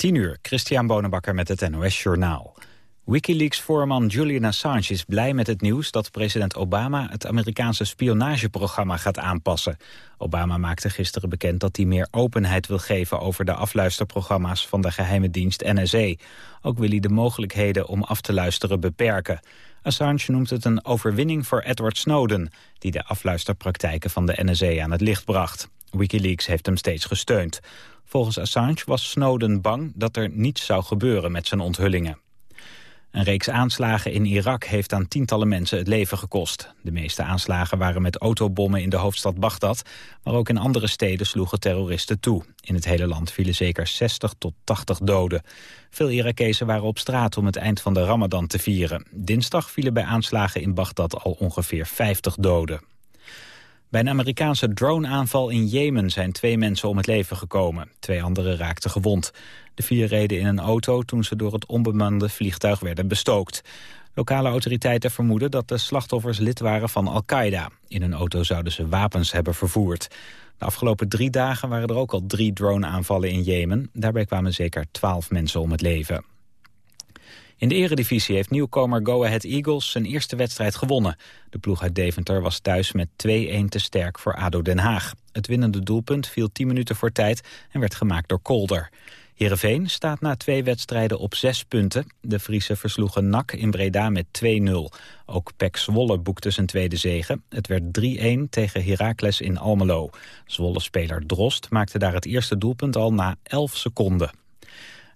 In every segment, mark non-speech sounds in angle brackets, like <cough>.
10 uur, Christian Bonenbakker met het NOS Journaal. Wikileaks-voorman Julian Assange is blij met het nieuws dat president Obama het Amerikaanse spionageprogramma gaat aanpassen. Obama maakte gisteren bekend dat hij meer openheid wil geven over de afluisterprogramma's van de geheime dienst NSA. Ook wil hij de mogelijkheden om af te luisteren beperken. Assange noemt het een overwinning voor Edward Snowden, die de afluisterpraktijken van de NSA aan het licht bracht. Wikileaks heeft hem steeds gesteund. Volgens Assange was Snowden bang dat er niets zou gebeuren met zijn onthullingen. Een reeks aanslagen in Irak heeft aan tientallen mensen het leven gekost. De meeste aanslagen waren met autobommen in de hoofdstad Bagdad... maar ook in andere steden sloegen terroristen toe. In het hele land vielen zeker 60 tot 80 doden. Veel Irakezen waren op straat om het eind van de Ramadan te vieren. Dinsdag vielen bij aanslagen in Bagdad al ongeveer 50 doden. Bij een Amerikaanse droneaanval in Jemen zijn twee mensen om het leven gekomen. Twee anderen raakten gewond. De vier reden in een auto toen ze door het onbemande vliegtuig werden bestookt. Lokale autoriteiten vermoeden dat de slachtoffers lid waren van Al-Qaeda. In een auto zouden ze wapens hebben vervoerd. De afgelopen drie dagen waren er ook al drie droneaanvallen in Jemen. Daarbij kwamen zeker twaalf mensen om het leven. In de eredivisie heeft nieuwkomer Go Ahead Eagles zijn eerste wedstrijd gewonnen. De ploeg uit Deventer was thuis met 2-1 te sterk voor ADO Den Haag. Het winnende doelpunt viel 10 minuten voor tijd en werd gemaakt door Kolder. Heerenveen staat na twee wedstrijden op zes punten. De Friese versloegen NAC in Breda met 2-0. Ook Pek Zwolle boekte zijn tweede zege. Het werd 3-1 tegen Heracles in Almelo. Zwolle-speler Drost maakte daar het eerste doelpunt al na 11 seconden.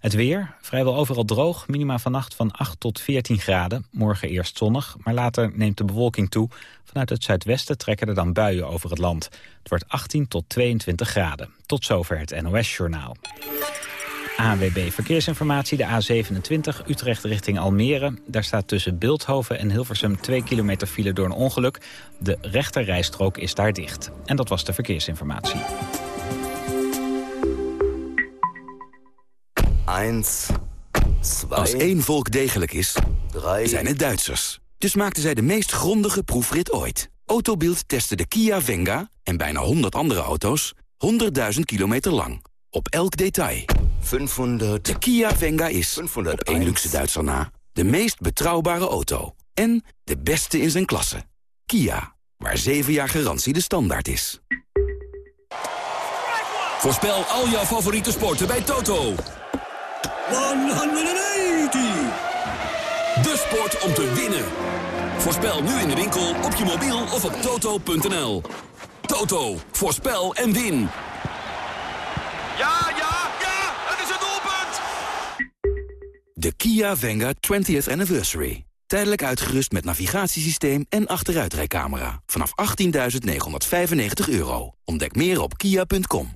Het weer, vrijwel overal droog, minima vannacht van 8 tot 14 graden. Morgen eerst zonnig, maar later neemt de bewolking toe. Vanuit het zuidwesten trekken er dan buien over het land. Het wordt 18 tot 22 graden. Tot zover het NOS-journaal. ANWB Verkeersinformatie, de A27 Utrecht richting Almere. Daar staat tussen Beeldhoven en Hilversum 2 kilometer file door een ongeluk. De rechterrijstrook is daar dicht. En dat was de verkeersinformatie. 1, 2... Als één volk degelijk is, zijn het Duitsers. Dus maakten zij de meest grondige proefrit ooit. Autobild testte de Kia Venga en bijna 100 andere auto's 100.000 kilometer lang. Op elk detail. 500. De Kia Venga is, 500 op één luxe Duitser na, de meest betrouwbare auto. En de beste in zijn klasse. Kia, waar 7 jaar garantie de standaard is. Voorspel al jouw favoriete sporten bij Toto. 180! De sport om te winnen. Voorspel nu in de winkel, op je mobiel of op toto.nl. Toto, voorspel en win. Ja, ja, ja, het is het doelpunt! De Kia Venga 20th Anniversary. Tijdelijk uitgerust met navigatiesysteem en achteruitrijcamera. Vanaf 18.995 euro. Ontdek meer op kia.com.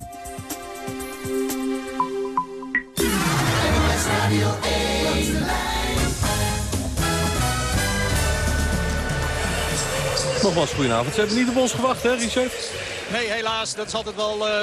Nogmaals, goedenavond. Ze hebben niet op ons gewacht, hè, Richard? Nee, helaas. Dat is altijd wel uh,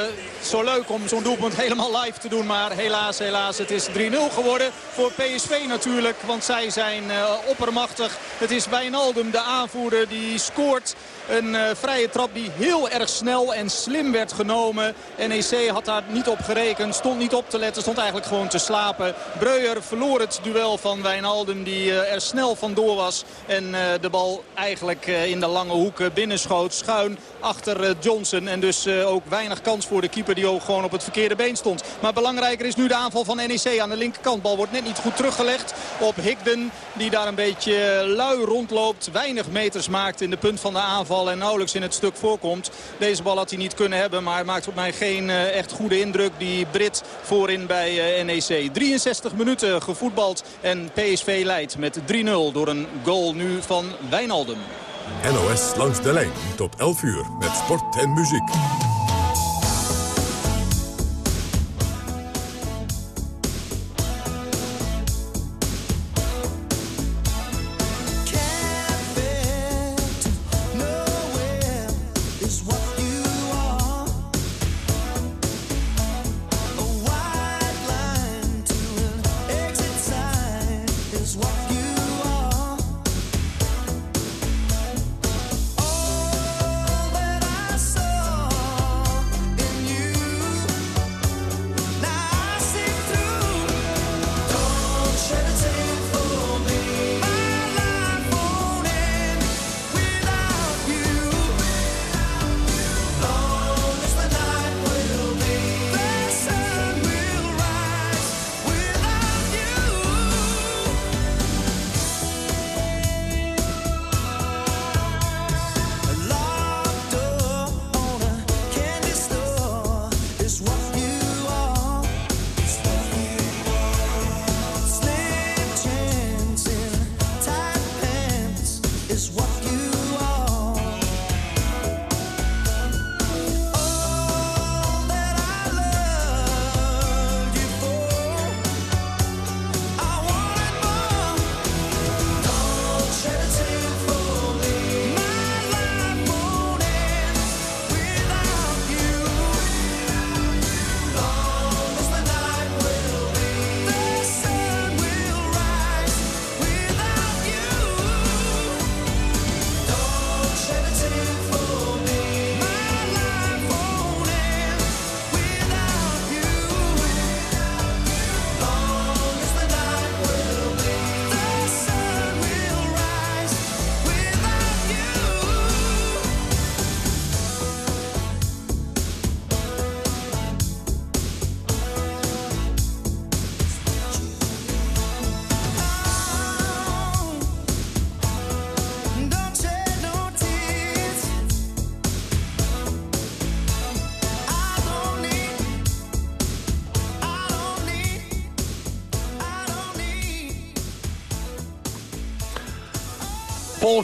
zo leuk om zo'n doelpunt <laughs> helemaal live te doen. Maar helaas, helaas, het is 3-0 geworden voor PSV natuurlijk. Want zij zijn uh, oppermachtig. Het is Wijnaldum, de aanvoerder, die scoort. Een uh, vrije trap die heel erg snel en slim werd genomen. NEC had daar niet op gerekend, stond niet op te letten, stond eigenlijk gewoon te slapen. Breuer verloor het duel van Wijnaldum die uh, er snel vandoor was. En uh, de bal eigenlijk in de lange hoek binnenschoot, schuin achter Johnson. En dus ook weinig kans voor de keeper die ook gewoon op het verkeerde been stond. Maar belangrijker is nu de aanval van NEC aan de linkerkant. Bal wordt net niet goed teruggelegd op Higden die daar een beetje lui rondloopt. Weinig meters maakt in de punt van de aanval en nauwelijks in het stuk voorkomt. Deze bal had hij niet kunnen hebben, maar maakt op mij geen uh, echt goede indruk. Die Brit voorin bij uh, NEC. 63 minuten gevoetbald en PSV leidt met 3-0 door een goal nu van Wijnaldum. NOS langs de lijn tot 11 uur met sport en muziek.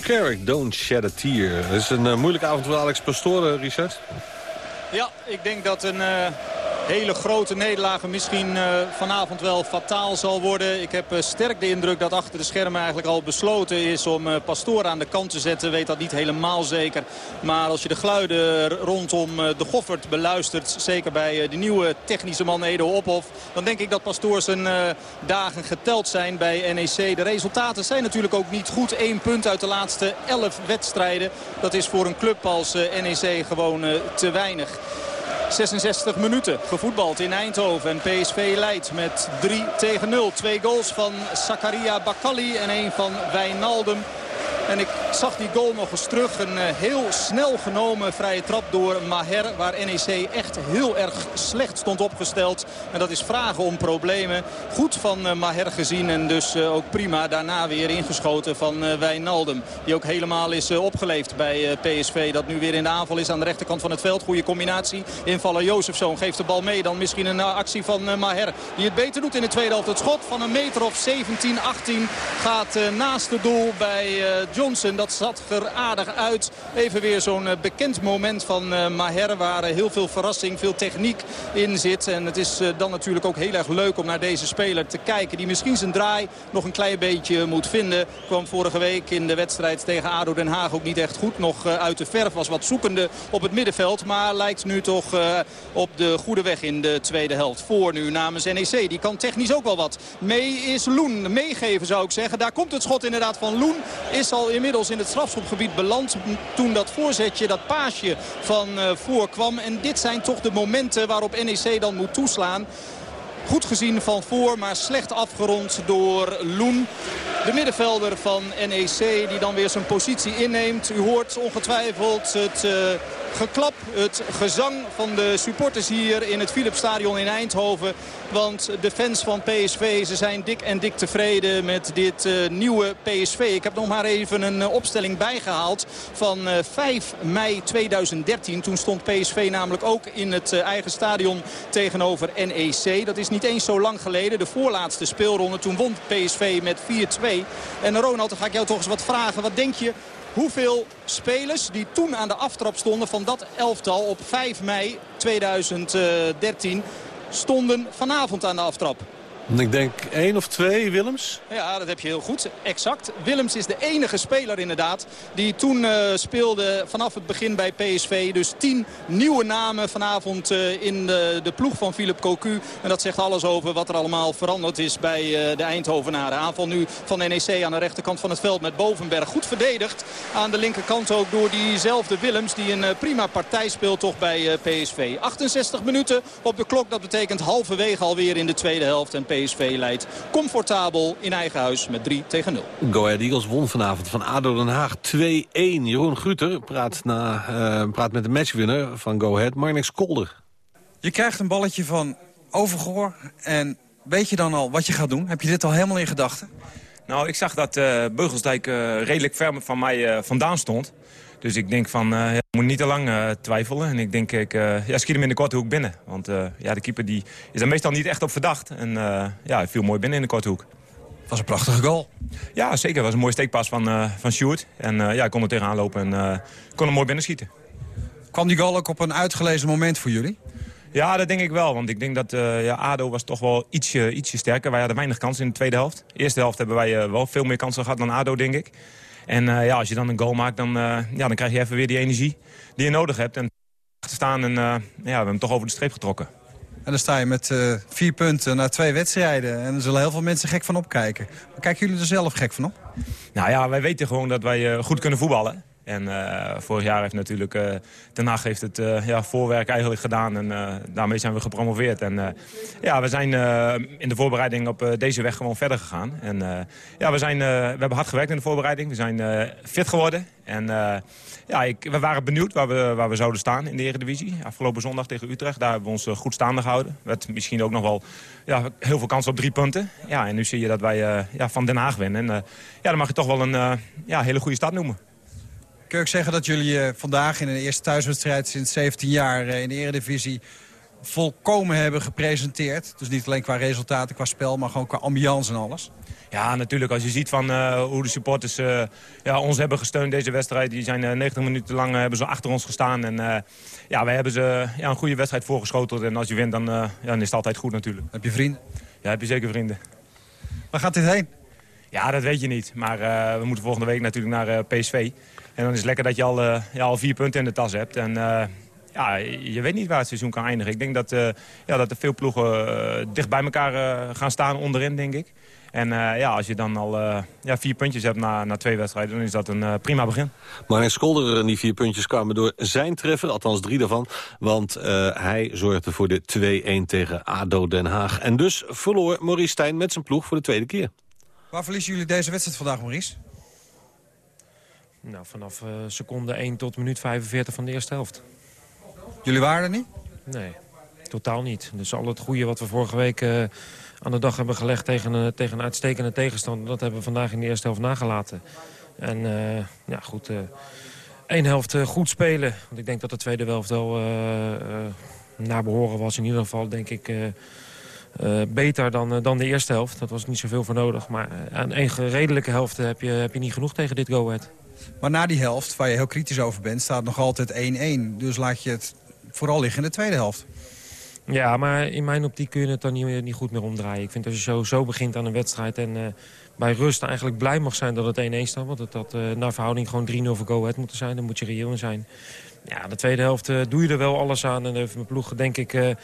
Carrick, Don't Shed a Tear. Het is een uh, moeilijke avond voor Alex Pastore, Richard. Ja, ik denk dat een... Uh hele grote nederlagen misschien uh, vanavond wel fataal zal worden. Ik heb uh, sterk de indruk dat achter de schermen eigenlijk al besloten is om uh, Pastoor aan de kant te zetten. Weet dat niet helemaal zeker. Maar als je de geluiden rondom de Goffert beluistert, zeker bij de nieuwe technische man Edo Ophof, dan denk ik dat Pastoor zijn dagen geteld zijn bij NEC. De resultaten zijn natuurlijk ook niet goed. Eén punt uit de laatste elf wedstrijden. Dat is voor een club als NEC gewoon te weinig. 66 minuten gevoetbald in Eindhoven. En PSV leidt met 3 tegen 0. Twee goals van Zakaria Bakali en één van Wijnaldum. En ik zag die goal nog eens terug. Een eh, heel snel genomen vrije trap door Maher. Waar NEC echt heel erg slecht stond opgesteld. En dat is vragen om problemen. Goed van eh, Maher gezien. En dus eh, ook prima daarna weer ingeschoten van Wijnaldum. Die ook helemaal is opgeleefd bij PSV. Dat nu weer in de aanval is aan de rechterkant van het veld. Goede combinatie. Invaller Jozefzoon geeft de bal mee. Dan misschien een actie van Maher. Die het beter doet in de tweede helft. Het schot van een meter of 17, 18 gaat naast het doel bij Dat zat er aardig uit. Even weer zo'n eh, bekend moment van uh, Maher. Waar heel veel verrassing, veel techniek in zit. En het is eh, dan natuurlijk ook heel erg leuk om naar deze speler te kijken. Die misschien zijn draai nog een klein beetje moet vinden. Kwam vorige week in de wedstrijd tegen ADO Den Haag ook niet echt goed. Nog uit de verf was wat zoekende op het middenveld. Maar lijkt nu toch op de goede weg in de tweede helft. Voor nu namens NEC. Die kan technisch ook wel wat. Mee is Loen. Meegeven zou ik zeggen. Daar komt het schot inderdaad van Loen. Is al inmiddels in het strafschopgebied beland. Toen dat voorzetje, dat paasje van uh, voorkwam. En dit zijn toch de momenten waarop NEC dan moet toeslaan. Goed gezien van voor, maar slecht afgerond door Loen. De middenvelder van NEC die dan weer zijn positie inneemt. U hoort ongetwijfeld het... Uh, geklap, het gezang van de supporters hier in het Philipsstadion in Eindhoven. Want de fans van PSV ze zijn dik en dik tevreden met dit uh, nieuwe PSV. Ik heb nog maar even een uh, opstelling bijgehaald van uh, 5 mei 2013. Toen stond PSV namelijk ook in het eigen stadion tegenover NEC. Dat is niet eens zo lang geleden. De voorlaatste speelronde. Toen won PSV met 4-2. En Ronald, dan ga ik jou toch eens wat vragen. Wat denk je hoeveel spelers die toen aan de aftrap stonden van dat elftal op 5 mei 2013 stonden vanavond aan de aftrap. Ik denk één of twee, Willems. Ja, dat heb je heel goed. Exact. Willems is de enige speler inderdaad die toen uh, speelde vanaf het begin bij PSV. Dus tien nieuwe namen vanavond uh, in de, de, ploeg van Philip Cocu. En dat zegt alles over wat er allemaal veranderd is bij uh, de Eindhovenaren. Aanval nu van NEC aan de rechterkant van het veld met Bovenberg. Goed verdedigd aan de linkerkant ook door diezelfde Willems. Die een prima partij speelt toch bij PSV. 68 minuten op de klok. Dat betekent halverwege alweer in de tweede helft. En PSV leidt comfortabel in eigen huis met 3 tegen 0. Go Ahead Eagles won vanavond van ADO Den Haag 2-1. Jeroen Gruter praat, na, uh, praat met de matchwinner van Go Ahead, Marnix Kolder. Je krijgt een balletje van Overgoor en weet je dan al wat je gaat doen? Heb je dit al helemaal in gedachten? Nou, ik zag dat uh, Beugelsdijk uh, redelijk ver van mij vandaan stond. Dus ik denk van, uh, ja, moet niet te lang uh, twijfelen. En ik denk, ik uh, ja, schiet hem in de korte hoek binnen. Want ja, de keeper die is er meestal niet echt op verdacht. En ja, hij viel mooi binnen in de korte hoek. Was een prachtige goal. Ja, zeker. Het was een mooie steekpas van, van Sjoerd. En ja, hij kon er tegenaan lopen en kon hem mooi binnenschieten. Kwam die goal ook op een uitgelezen moment voor jullie? Ja, dat denk ik wel. Want ik denk dat uh, ja, ADO was toch wel ietsje, ietsje sterker. Wij hadden weinig kansen in de tweede helft. De eerste helft hebben wij uh, wel veel meer kansen gehad dan ADO, denk ik. En uh, ja, als je dan een goal maakt, dan, uh, ja, dan krijg je even weer die energie die je nodig hebt. En te staan en uh, ja, we hebben hem toch over de streep getrokken. En dan sta je met vier punten na twee wedstrijden. En er zullen heel veel mensen gek van opkijken. Maar kijken jullie er zelf gek van op? Nou ja, wij weten gewoon dat wij goed kunnen voetballen. En uh, vorig jaar heeft natuurlijk Den Haag heeft het uh, ja, voorwerk eigenlijk gedaan. En daarmee zijn we gepromoveerd. En ja, we zijn in de voorbereiding op deze weg gewoon verder gegaan. En ja, we, zijn, we hebben hard gewerkt in de voorbereiding. We zijn fit geworden. En ja, ik, we waren benieuwd waar we, waar we zouden staan in de Eredivisie. Afgelopen zondag tegen Utrecht, daar hebben we ons goed staande gehouden. Werd misschien ook nog wel ja, heel veel kans op drie punten. Ja, en nu zie je dat wij ja, van Den Haag winnen. En ja, dan mag je toch wel een ja, hele goede stad noemen. Kun je ook zeggen dat jullie uh, vandaag in een eerste thuiswedstrijd sinds 17 jaar uh, in de eredivisie volkomen hebben gepresenteerd. Dus niet alleen qua resultaten, qua spel, maar gewoon qua ambiance en alles. Ja, natuurlijk. Als je ziet van, uh, hoe de supporters uh, ja, ons hebben gesteund deze wedstrijd. Die zijn uh, 90 minuten lang hebben ze achter ons gestaan. En ja, wij hebben ze ja, een goede wedstrijd voorgeschoteld. En als je wint, dan, ja, dan is het altijd goed natuurlijk. Heb je vrienden? Ja, heb je zeker vrienden. Waar gaat dit heen? Ja, dat weet je niet. Maar we moeten volgende week natuurlijk naar PSV. En dan is het lekker dat je al, ja, al vier punten in de tas hebt. En ja, je weet niet waar het seizoen kan eindigen. Ik denk dat, ja, dat er veel ploegen dicht bij elkaar gaan staan onderin, denk ik. En uh, ja, als je dan al uh, ja, vier puntjes hebt na, na twee wedstrijden... dan is dat een uh, prima begin. Maar Skolder en die vier puntjes kwamen door zijn treffer. Althans drie daarvan. Want hij zorgde voor de 2-1 tegen ADO Den Haag. En dus verloor Maurice Stijn met zijn ploeg voor de tweede keer. Waar verliezen jullie deze wedstrijd vandaag, Maurice? Nou, vanaf seconde 1 tot minuut 45 van de eerste helft. Jullie waren er niet? Nee, totaal niet. Dus al het goede wat we vorige week aan de dag hebben gelegd tegen, een, tegen een uitstekende tegenstander. Dat hebben we vandaag in de eerste helft nagelaten. En uh, ja, goed, één helft goed spelen. Want ik denk dat de tweede helft wel naar behoren was. In ieder geval denk ik beter dan, dan de eerste helft. Dat was niet zoveel voor nodig. Maar aan één redelijke helft heb je, heb je niet genoeg tegen dit go -ahead. Maar na die helft, waar je heel kritisch over bent, staat nog altijd 1-1. Dus laat je het vooral liggen in de tweede helft. Ja, maar in mijn optiek kun je het dan niet, niet goed meer omdraaien. Ik vind dat je zo, zo begint aan een wedstrijd en uh, bij rust eigenlijk blij mag zijn dat het 1-1 staat. Want dat, dat uh, naar verhouding gewoon 3-0 voor Go Ahead moeten zijn. Dan moet je reëel in zijn. Ja, de tweede helft uh, doe je er wel alles aan. En heeft mijn ploeg denk ik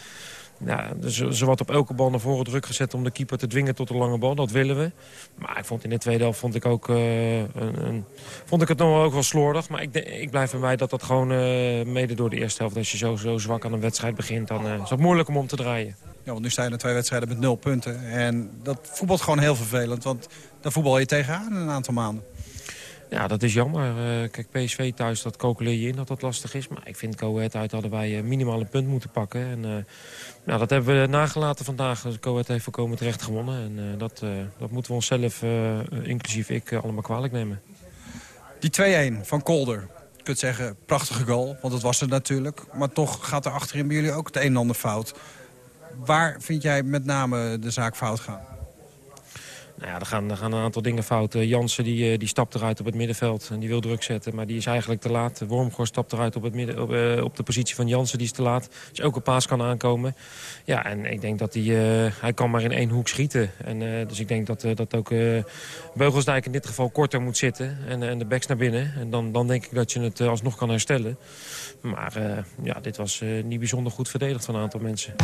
ja, ze wat op elke bal naar voren druk gezet om de keeper te dwingen tot een lange bal. Dat willen we. Maar ik vond in de tweede helft vond ik, ook, uh, een, een, vond ik het nog wel ook wel slordig. Maar ik, ik blijf erbij dat dat gewoon uh, mede door de eerste helft... als je zo, zo zwak aan een wedstrijd begint, dan uh, is het moeilijk om om te draaien. Ja, want nu sta in twee wedstrijden met nul punten. En dat voetbalt gewoon heel vervelend. Want daar voetbal je tegenaan in een aantal maanden. Ja, dat is jammer. Uh, kijk, PSV thuis, dat calculeer je in dat dat lastig is. Maar ik vind Ahead uit hadden wij minimaal een punt moeten pakken. En uh, nou, dat hebben we nagelaten vandaag. Dus Ahead heeft voorkomen terecht gewonnen. En dat, dat moeten we onszelf, inclusief ik, allemaal kwalijk nemen. Die 2-1 van Kolder. Je kunt zeggen, prachtige goal, want dat was het natuurlijk. Maar toch gaat er achterin bij jullie ook het een en ander fout. Waar vind jij met name de zaak fout gaan? Nou ja, er gaan, er gaan een aantal dingen fout. Jansen die, eh, die stapt eruit op het middenveld en die wil druk zetten. Maar die is eigenlijk te laat. Wormgor stapt eruit op, het midden, op, uh, op de positie van Jansen, die is te laat. Dus ook een paas kan aankomen. Ja, en ik denk dat hij... Hij kan maar in één hoek schieten. En, dus ik denk dat, dat ook Beugelsdijk in dit geval korter moet zitten. En, en de backs naar binnen. En dan, dan denk ik dat je het alsnog kan herstellen. Maar ja, dit was niet bijzonder goed verdedigd van een aantal mensen.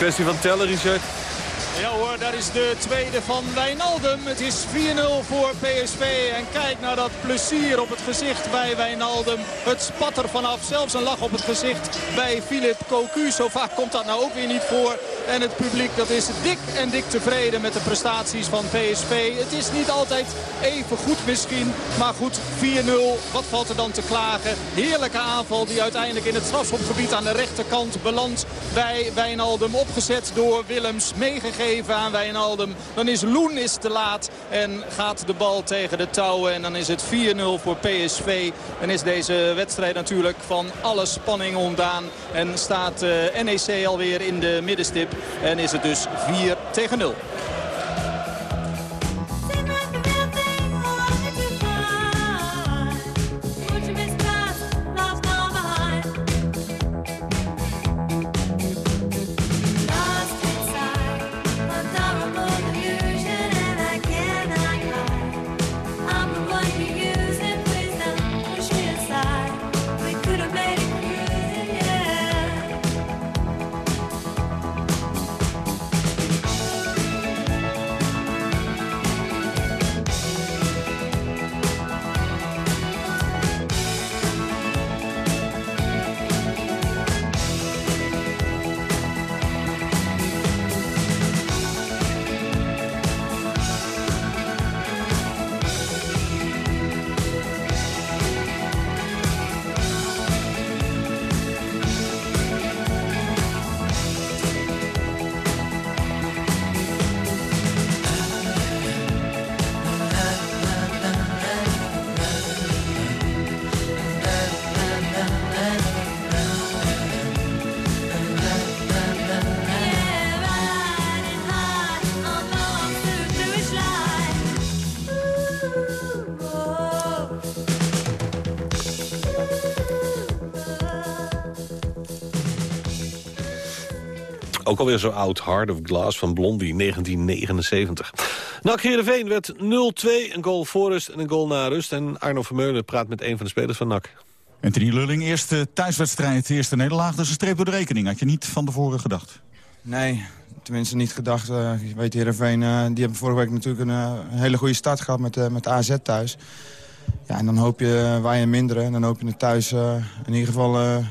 Kwestie van tellen, Richard? Ja hoor, daar is de tweede van Wijnaldum. Het is 4-0 voor PSV. En kijk naar dat plezier op het gezicht bij Wijnaldum. Het spat er vanaf. Zelfs een lach op het gezicht bij Philip Cocu. Zo vaak komt dat nou ook weer niet voor. En het publiek dat is dik en dik tevreden met de prestaties van PSV. Het is niet altijd even goed misschien. Maar goed, 4-0. Wat valt er dan te klagen? Heerlijke aanval die uiteindelijk in het strafschopgebied aan de rechterkant belandt bij Wijnaldum. Opgezet door Willems. Meegegeven aan Wijnaldum. Dan is Loen is te laat en gaat de bal tegen de touwen. En dan is het 4-0 voor PSV. En is deze wedstrijd natuurlijk van alle spanning ontdaan. En staat uh, NEC alweer in de middenstip. En is het dus 4 tegen 0. Ook alweer zo oud, Heart of Glass van Blondie, 1979. NAC Heerenveen werd 0-2, een goal voor rust en een goal na rust. En Arno Vermeulen praat met een van de spelers van NAC. Anthony Lulling, eerste thuiswedstrijd, eerste nederlaag. Dus een streep door de rekening. Had je niet van tevoren gedacht? Nee, tenminste niet gedacht. Uh, je weet, Heerenveen, uh, die hebben vorige week natuurlijk een, uh, hele goede start gehad met, uh, met AZ thuis. Ja, en dan hoop je wij een mindere. En dan hoop je het thuis in ieder geval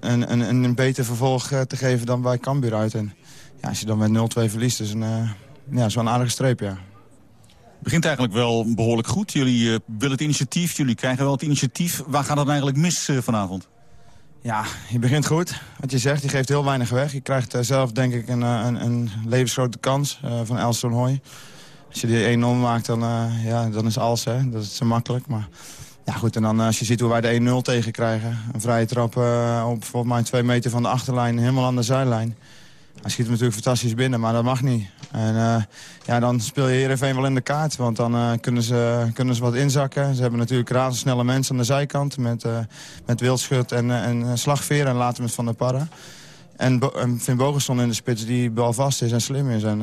een, een, een beter vervolg te geven dan bij Cambuur uit. En ja, als je dan met 0-2 verliest, is een, ja, zo'n aardige streep, ja. begint eigenlijk wel behoorlijk goed. Jullie uh, willen het initiatief, jullie krijgen wel het initiatief. Waar gaat het eigenlijk mis uh, vanavond? Ja, je begint goed. Wat je zegt, je geeft heel weinig weg. Je krijgt uh, zelf denk ik een, een, een levensgrote kans van Elston Hoy. Als je die 1-0 maakt, dan, ja, dan is alles. Hè. Dat is zo makkelijk. Maar ja, goed, en dan als je ziet hoe wij de 1-0 tegen krijgen. Een vrije trap op volgens mij twee meter van de achterlijn, helemaal aan de zijlijn. Hij schiet hem natuurlijk fantastisch binnen, maar dat mag niet. En uh, ja, dan speel je Heerenveen wel in de kaart. Want dan kunnen, ze, kunnen ze wat inzakken. Ze hebben natuurlijk razendsnelle mensen aan de zijkant. Met, met Wildschut en, en Slagveer en later met Van der Parra. En, Bo Finn Bogenson in de spits die balvast is en slim is. En,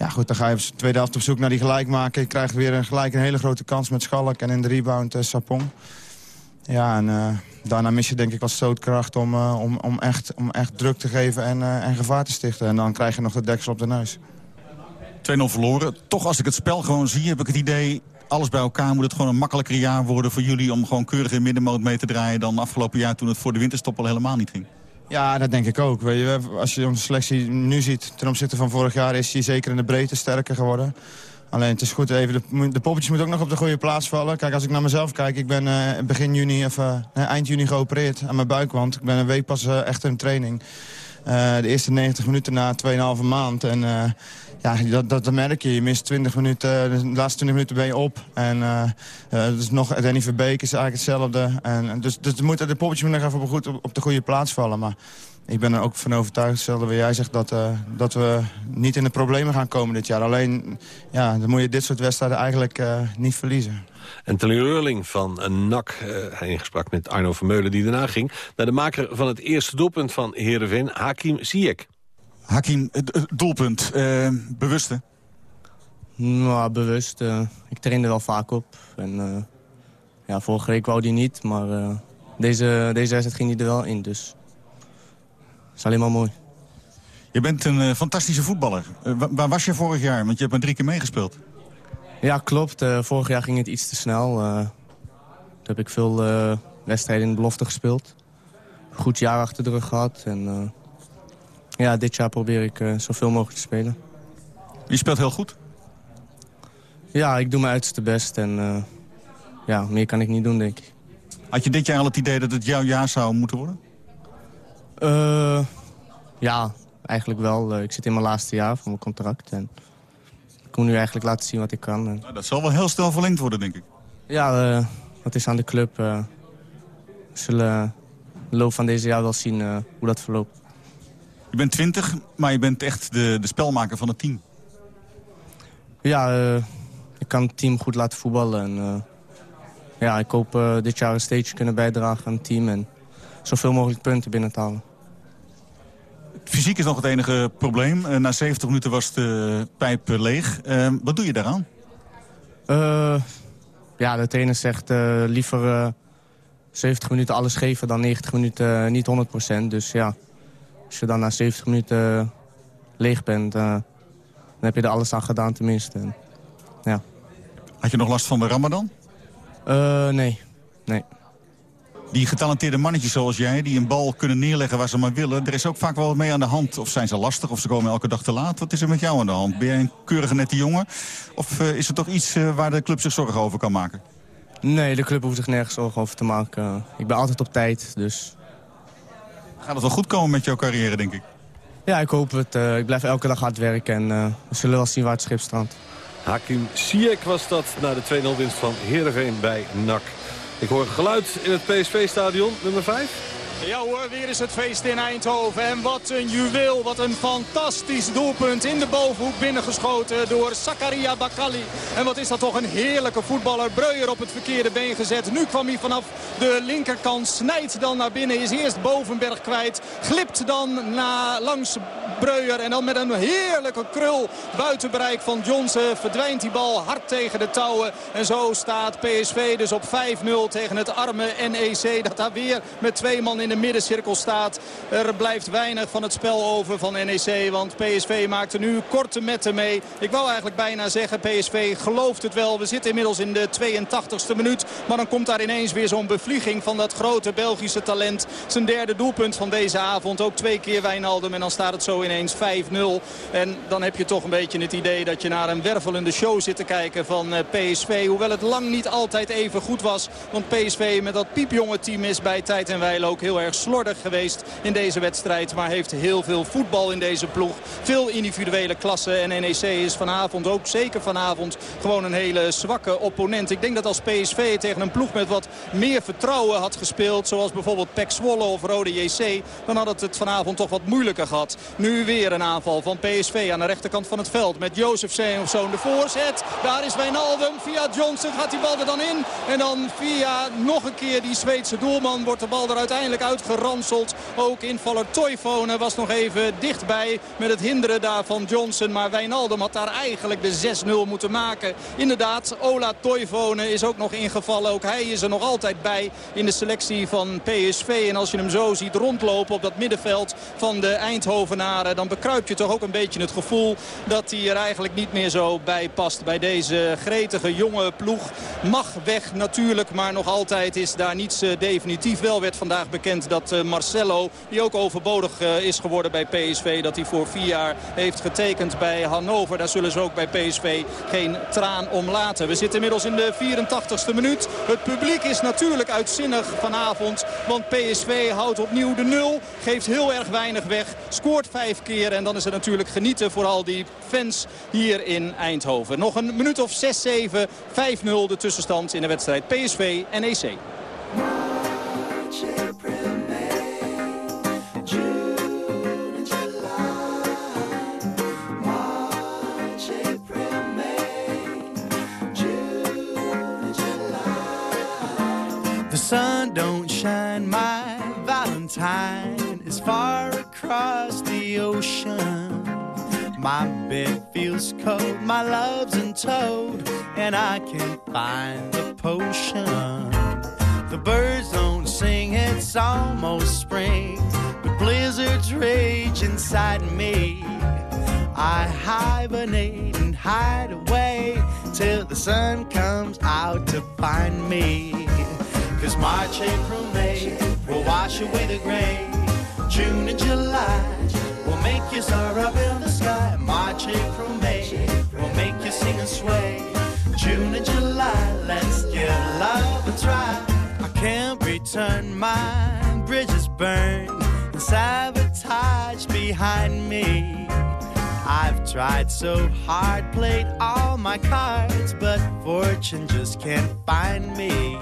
ja, goed, dan ga je op de tweede helft op zoek naar die gelijkmaker. Je krijgt weer een, gelijk een hele grote kans met Schalk. En in de rebound Sapong. Ja, en uh, daarna mis je denk ik wat stootkracht om, uh, om, om, echt, om echt druk te geven en, uh, en gevaar te stichten. En dan krijg je nog de deksel op de neus. 2-0 verloren. Toch als ik het spel gewoon zie, heb ik het idee... alles bij elkaar moet het gewoon een makkelijker jaar worden voor jullie... om gewoon keurig in middenmoot mee te draaien dan afgelopen jaar... toen het voor de winterstop al helemaal niet ging. Ja, dat denk ik ook. Weet je, als je onze selectie nu ziet ten opzichte van vorig jaar... is hij zeker in de breedte sterker geworden. Alleen het is goed, even de, de poppetjes moeten ook nog op de goede plaats vallen. Kijk, als ik naar mezelf kijk, ik ben uh, begin juni of uh, eind juni geopereerd aan mijn buikwand. Ik ben een week pas uh, echt in training. de eerste 90 minuten na 2,5 maand. En ja, dat, dat, merk je. Je mist 20 minuten, de laatste 20 minuten ben je op. En dus nog, Danny Verbeek is eigenlijk hetzelfde. En, dus, dus moet, de poppetjes moeten nog even op, goed, op, de goede plaats vallen. Maar ik ben er ook van overtuigd, hetzelfde wat jij zegt, dat, uh, dat we niet in de problemen gaan komen dit jaar. Alleen, ja, dan moet je dit soort wedstrijden eigenlijk uh, niet verliezen. En teleurling van een NAC, uh, hij in gesprek met Arno Vermeulen die daarna ging... naar de maker van het eerste doelpunt van Heerenveen, Hakim Ziyech. Hakim, het doelpunt, bewuste? Nou, bewust. ik trainde wel vaak op. En, ja, vorige week wou die niet, maar deze, deze wedstrijd ging hij er wel in, dus is alleen maar mooi. Je bent een fantastische voetballer. waar was je vorig jaar? Want je hebt maar drie keer meegespeeld. Ja, klopt. vorig jaar ging het iets te snel. toen heb ik veel wedstrijden in de belofte gespeeld. Goed jaar achter de rug gehad. En ja, dit jaar probeer ik zoveel mogelijk te spelen. Je speelt heel goed? Ja, ik doe mijn uiterste best. En ja, meer kan ik niet doen, denk ik. Had je dit jaar al het idee dat het jouw jaar zou moeten worden? Uh, ja, eigenlijk wel. Eh, ik zit in mijn laatste jaar van mijn contract. En ik moet nu eigenlijk laten zien wat ik kan. Nou, dat zal wel heel snel verlengd worden, denk ik. Ja, dat is aan de club. we zullen de loop van deze jaar wel zien hoe dat verloopt. Je bent 20, maar je bent echt de, de spelmaker van het team. Ja, ik kan het team goed laten voetballen. En, ja, ik hoop uh, dit jaar een steeds kunnen bijdragen aan het team... en zoveel mogelijk punten binnen te halen. Fysiek is nog het enige probleem. Na 70 minuten was de pijp leeg. Wat doe je daaraan? ja, de trainer zegt liever 70 minuten alles geven dan 90 minuten niet 100%. Dus ja, als je dan na 70 minuten leeg bent, dan heb je er alles aan gedaan tenminste. ja. Had je nog last van de ramadan? Uh, nee. nee. Die getalenteerde mannetjes zoals jij, die een bal kunnen neerleggen waar ze maar willen... er is ook vaak wel wat mee aan de hand. Of zijn ze lastig, of ze komen elke dag te laat. Wat is er met jou aan de hand? Ben jij een keurige nette jongen? Of uh, is er toch iets uh, waar de club zich zorgen over kan maken? Nee, de club hoeft zich nergens zorgen over te maken. Ik ben altijd op tijd, dus... Gaat het wel goed komen met jouw carrière, denk ik? Ja, ik hoop het. ik blijf elke dag hard werken en we zullen wel zien waar het schip strandt. Hakim Ziyech was dat na de 2-0 winst van Heerenveen bij NAC. Ik hoor geluid in het PSV-stadion, nummer 5. Ja hoor, weer is het feest in Eindhoven. En wat een juweel, wat een fantastisch doelpunt in de bovenhoek binnengeschoten door Zakaria Bakali. En wat is dat toch een heerlijke voetballer. Breuer op het verkeerde been gezet. Nu kwam hij vanaf de linkerkant, snijdt dan naar binnen, is eerst Bovenberg kwijt. Glipt dan na, langs Breuer en dan met een heerlijke krul buiten bereik van Johnson verdwijnt die bal hard tegen de touwen. En zo staat PSV dus op 5-0 tegen het arme NEC dat daar weer met twee man in de middencirkel staat. Er blijft weinig van het spel over van NEC. Want PSV maakt er nu korte metten mee. Ik wou eigenlijk bijna zeggen PSV gelooft het wel. We zitten inmiddels in de 82e minuut. Maar dan komt daar ineens weer zo'n bevlieging van dat grote Belgische talent. Zijn derde doelpunt van deze avond. Ook twee keer Wijnaldum. En dan staat het zo ineens 5-0. En dan heb je toch een beetje het idee dat je naar een wervelende show zit te kijken van eh, PSV. Hoewel het lang niet altijd even goed was. Want PSV met dat piepjonge team is bij tijd en wijle ook heel erg slordig geweest in deze wedstrijd. Maar heeft heel veel voetbal in deze ploeg. Veel individuele klassen. En NEC is vanavond ook zeker vanavond gewoon een hele zwakke opponent. Ik denk dat als PSV tegen een ploeg met wat meer vertrouwen had gespeeld. Zoals bijvoorbeeld Pek Zwolle of Rode JC. Dan had het het vanavond toch wat moeilijker gehad. Nu weer een aanval van PSV aan de rechterkant van het veld. Met Jozef zo'n de voorzet. Daar is Wijnaldum. Via Johnson gaat die bal er dan in. En dan via nog een keer die Zweedse doelman wordt de bal er uiteindelijk uit geranseld. Ook invaller Toivonen was nog even dichtbij met het hinderen daar van Johnson. Maar Wijnaldum had daar eigenlijk de 6-0 moeten maken. Inderdaad, Ola Toivonen is ook nog ingevallen. Ook hij is er nog altijd bij in de selectie van PSV. En als je hem zo ziet rondlopen op dat middenveld van de Eindhovenaren... dan bekruip je toch ook een beetje het gevoel dat hij er eigenlijk niet meer zo bij past. Bij deze gretige jonge ploeg mag weg natuurlijk. Maar nog altijd is daar niets eh, definitief. Wel werd vandaag bekend dat eh, Marcelo, die ook overbodig eh, is geworden bij PSV... dat hij voor vier jaar heeft getekend bij Hannover. Daar zullen ze ook bij PSV geen traan om laten. We zitten inmiddels in de 84ste minuut. Het publiek is natuurlijk uitzinnig vanavond. Want PSV houdt opnieuw de nul. Geeft heel erg weinig weg. Scoort vijf keer. En dan is het natuurlijk genieten voor al die fans hier in Eindhoven. Nog een minuut of 6, 7, 5-0 de tussenstand in de wedstrijd PSV-NEC. Sun don't shine, my Valentine is far across the ocean. My bed feels cold, my love's in toad, and I can't find the potion. The birds don't sing, it's almost spring, but blizzards rage inside me. I hibernate and hide away till the sun comes out to find me. Cause March, April, May will wash away the gray. June and July will make you soar up in the sky. March, April, May will make you sing and sway. June and July, let's give love a try. I can't return my bridges burned and sabotage behind me. I've tried so hard, played all my cards, but fortune just can't find me.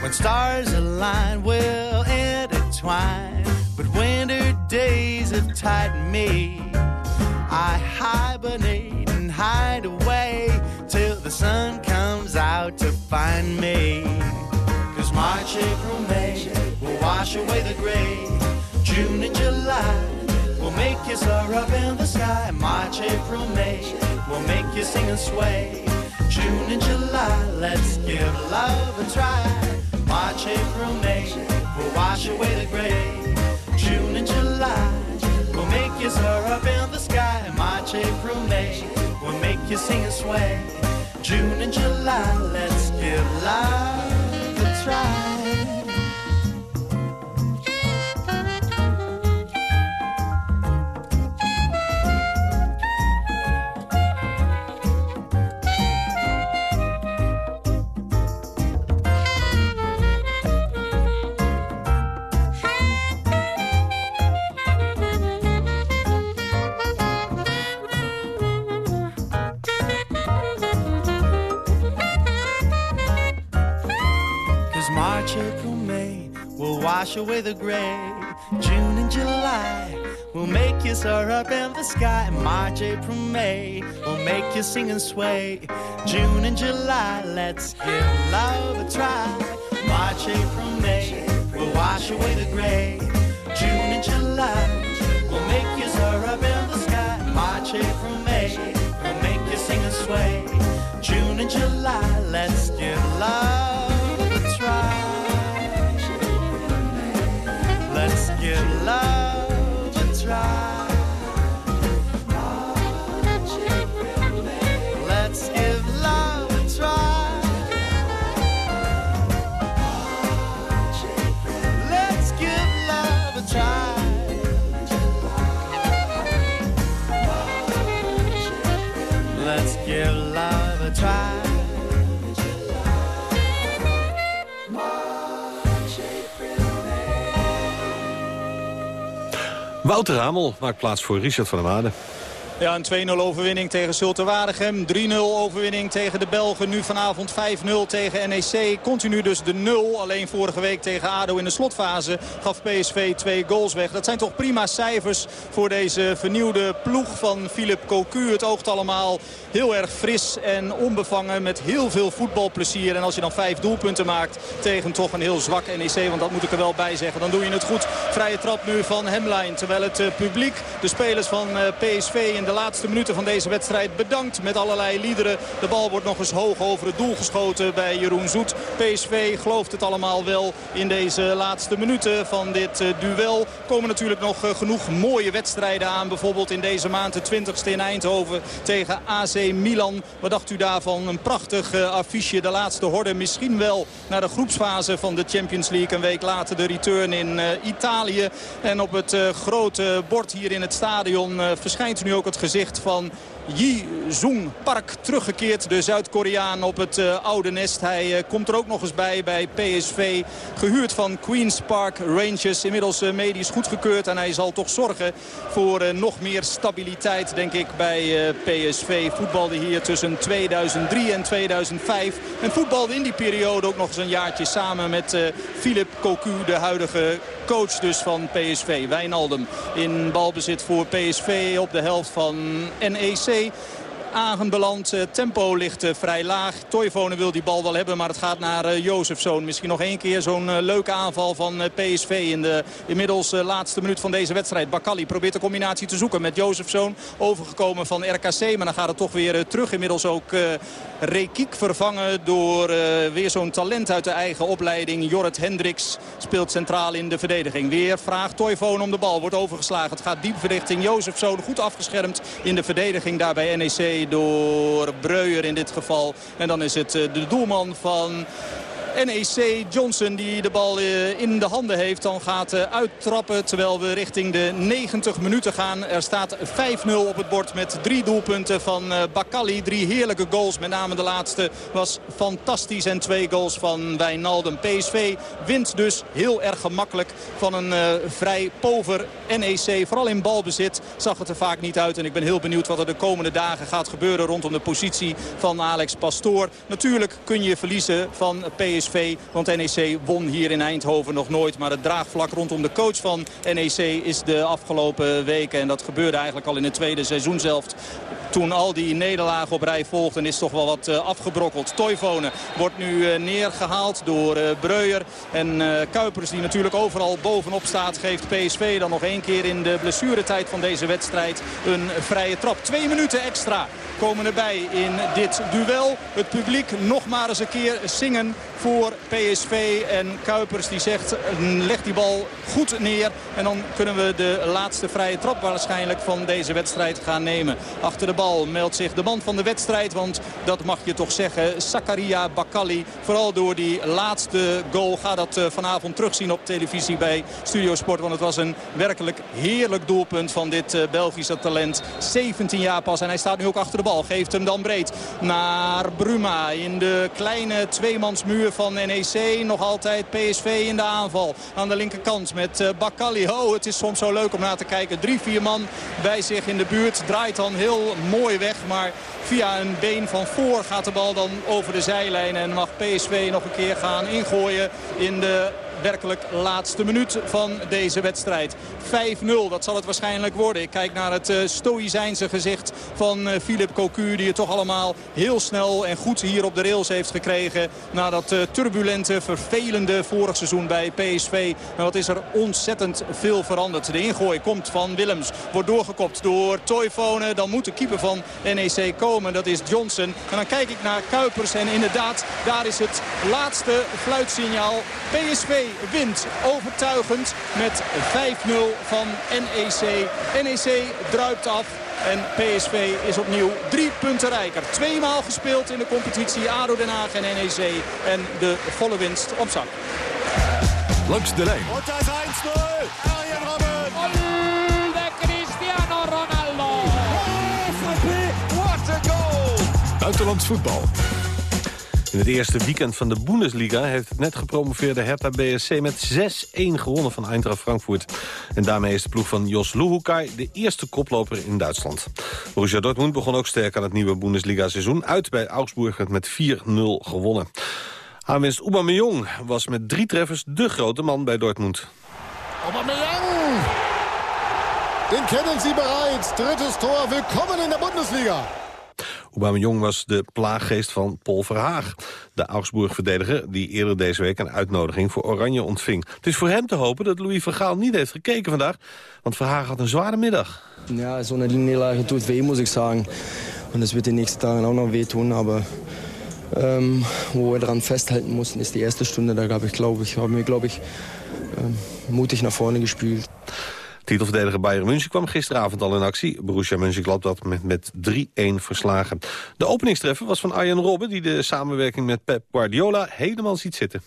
When stars align, we'll intertwine, but winter days have tied me. I hibernate and hide away till the sun comes out to find me. Cause March, April, May will wash away the gray. June and July will make you soar up in the sky. March, April, May will make you sing and sway. June and July, let's give love a try. March, April, May will wash away the gray. June and July will make you soar up in the sky. March, April, May will make you sing and sway. June and July, let's give love a try. Wash away the gray. June and July will make you soar up in the sky. March, April, May will make you sing and sway. June and July, let's give love a try. March, April, May will wash away the gray. June and July will make you soar up in the sky. March, April, May will make you sing and sway. June and July, let's give love Wouter Hamel maakt plaats voor Richard van der Waarden. Ja, een 2-0 overwinning tegen Zulte Waregem. 3-0 overwinning tegen de Belgen. Nu vanavond 5-0 tegen NEC. Continu dus de 0. Alleen vorige week tegen ADO in de slotfase gaf PSV twee goals weg. Dat zijn toch prima cijfers voor deze vernieuwde ploeg van Philip Cocu. Het oogt allemaal heel erg fris en onbevangen met heel veel voetbalplezier. En als je dan vijf doelpunten maakt tegen toch een heel zwak NEC, want dat moet ik er wel bij zeggen, dan doe je het goed. Vrije trap nu van Hemlijn, terwijl het eh, publiek, de spelers van eh, PSV in de laatste minuten van deze wedstrijd bedankt met allerlei liederen. De bal wordt nog eens hoog over het doel geschoten bij Jeroen Zoet. PSV gelooft het allemaal wel in deze laatste minuten van dit eh, duel. Komen natuurlijk nog genoeg mooie wedstrijden aan. Bijvoorbeeld in deze maand de 20ste in Eindhoven tegen AC Milan. Wat dacht u daarvan? Een prachtig affiche. De laatste horde misschien wel naar de groepsfase van de Champions League. Een week later de return in uh, En op het uh, grote bord hier in het stadion verschijnt nu ook het gezicht van Yi Zoong Park teruggekeerd. De Zuid-Koreaan op het uh, oude nest. Hij uh, komt er ook nog eens bij bij PSV. Gehuurd van Queen's Park Rangers. Inmiddels uh, medisch goedgekeurd. En hij zal toch zorgen voor nog meer stabiliteit denk ik bij PSV. Voetbalde hier tussen 2003 en 2005. En voetbalde in die periode ook nog eens een jaartje samen met Philip Cocu. De huidige coach dus van PSV. Wijnaldum in balbezit voor PSV op de helft van NEC. play aanbeland. Uh, tempo ligt uh, vrij laag. Toivonen wil die bal wel hebben, maar het gaat naar uh, Jozefzoon. Misschien nog één keer zo'n leuke aanval van PSV in de inmiddels laatste minuut van deze wedstrijd. Bakali probeert de combinatie te zoeken met Jozefzoon. Overgekomen van RKC, maar dan gaat het toch weer terug. Inmiddels ook Rekiek vervangen door weer zo'n talent uit de eigen opleiding. Jorrit Hendricks speelt centraal in de verdediging. Weer vraagt Toivonen om de bal. Wordt overgeslagen. Het gaat diep richting Jozefzoon. Goed afgeschermd in de verdediging daar bij NEC door Breuer in dit geval. En dan is het de doelman van NEC Johnson die de bal eh, in de handen heeft. Dan gaat eh, uittrappen terwijl we richting de 90 minuten gaan. Er staat 5-0 op het bord met drie doelpunten van eh, Bakali. Drie heerlijke goals. Met name de laatste was fantastisch. En twee goals van Wijnaldum. PSV wint dus heel erg gemakkelijk van een vrij pover NEC. Vooral in balbezit zag het er vaak niet uit. En ik ben heel benieuwd wat er de komende dagen gaat gebeuren rondom de positie van Alex Pastoor. Natuurlijk kun je verliezen van PSV PSV. Want NEC won hier in Eindhoven nog nooit. Maar het draagvlak rondom de coach van NEC is de afgelopen weken. En dat gebeurde eigenlijk al in het tweede seizoen zelf. Toen al die nederlagen op rij volgden is toch wel wat uh, afgebrokkeld. Toivonen wordt nu uh, neergehaald door uh, Breuer. En Kuipers die natuurlijk overal bovenop staat geeft PSV dan nog één keer in de blessuretijd van deze wedstrijd een vrije trap. Twee minuten extra komen erbij in dit duel. Het publiek nog maar eens een keer zingen voor PSV. En Kuipers die zegt, leg die bal goed neer. En dan kunnen we de laatste vrije trap waarschijnlijk van deze wedstrijd gaan nemen. Achter de bal meldt zich de man van de wedstrijd. Want dat mag je toch zeggen, Zakaria Bakali. Vooral door die laatste goal. Ga dat eh, vanavond terugzien op televisie bij Studio Sport. Want het was een werkelijk heerlijk doelpunt van dit eh, Belgische talent. 17 jaar pas en hij staat nu ook achter de bal. Geeft hem dan breed naar Bruma in de kleine tweemansmuur van NEC. Nog altijd PSV in de aanval aan de linkerkant met uh, Bakali. Het is soms zo leuk om naar te kijken. Drie, vier man bij zich in de buurt. Draait dan heel mooi weg, maar via een been van voor gaat de bal dan over de zijlijn. En mag PSV nog een keer gaan ingooien in de werkelijk laatste minuut van deze wedstrijd. 5-0, dat zal het waarschijnlijk worden. Ik kijk naar het uh, stoïcijnse gezicht van uh, Philip Cocu... die het toch allemaal heel snel en goed hier op de rails heeft gekregen... na dat uh, turbulente, vervelende vorig seizoen bij PSV. En wat is er ontzettend veel veranderd. De ingooi komt van Willems, wordt doorgekopt door Toivonen. Dan moet de keeper van NEC komen, dat is Johnson. En dan kijk ik naar Kuipers en inderdaad, daar is het laatste fluitsignaal. PSV wint overtuigend met 5-0 van NEC. NEC druipt af. En PSV is opnieuw drie punten rijker. Tweemaal gespeeld in de competitie. ADO Den Haag en NEC. En de volle winst op zak. Langs de lijn. Und das 1-0. Arjen Robben. Gol de Cristiano Ronaldo. Oh, what a goal. Buitenlands voetbal. In het eerste weekend van de Bundesliga heeft het net gepromoveerde Hertha BSC met 6-1 gewonnen van Eintracht Frankfurt. En daarmee is de ploeg van Jos Luhukai de eerste koploper in Duitsland. Borussia Dortmund begon ook sterk aan het nieuwe Bundesliga-seizoen. Uit bij Augsburg met 4-0 gewonnen. Aanwinst Aubameyang was met drie treffers de grote man bij Dortmund. Aubameyang. Den kennen Sie bereits. Drittes Tor. Willkommen in der Bundesliga. Aubameyang was de plaaggeest van Paul Verhaag. De Augsburg-verdediger die eerder deze week een uitnodiging voor Oranje ontving. Het is voor hem te hopen dat Louis Vergaal niet heeft gekeken vandaag. Want Verhaag had een zware middag. Ja, eine Niederlage tut weh, muss ich sagen. Und es wird die nächsten Tage auch noch wehtun, aber ähm, wo wir daran festhalten mussten, ist die erste Stunde. Da habe ich, glaube ich, haben glaube ich, ähm, mutig nach vorne gespielt. Titelverdediger Bayern München kwam gisteravond al in actie. Borussia Mönchengladbach met, met 3-1 verslagen. De openingstreffer was van Arjen Robben... die de samenwerking met Pep Guardiola helemaal ziet zitten.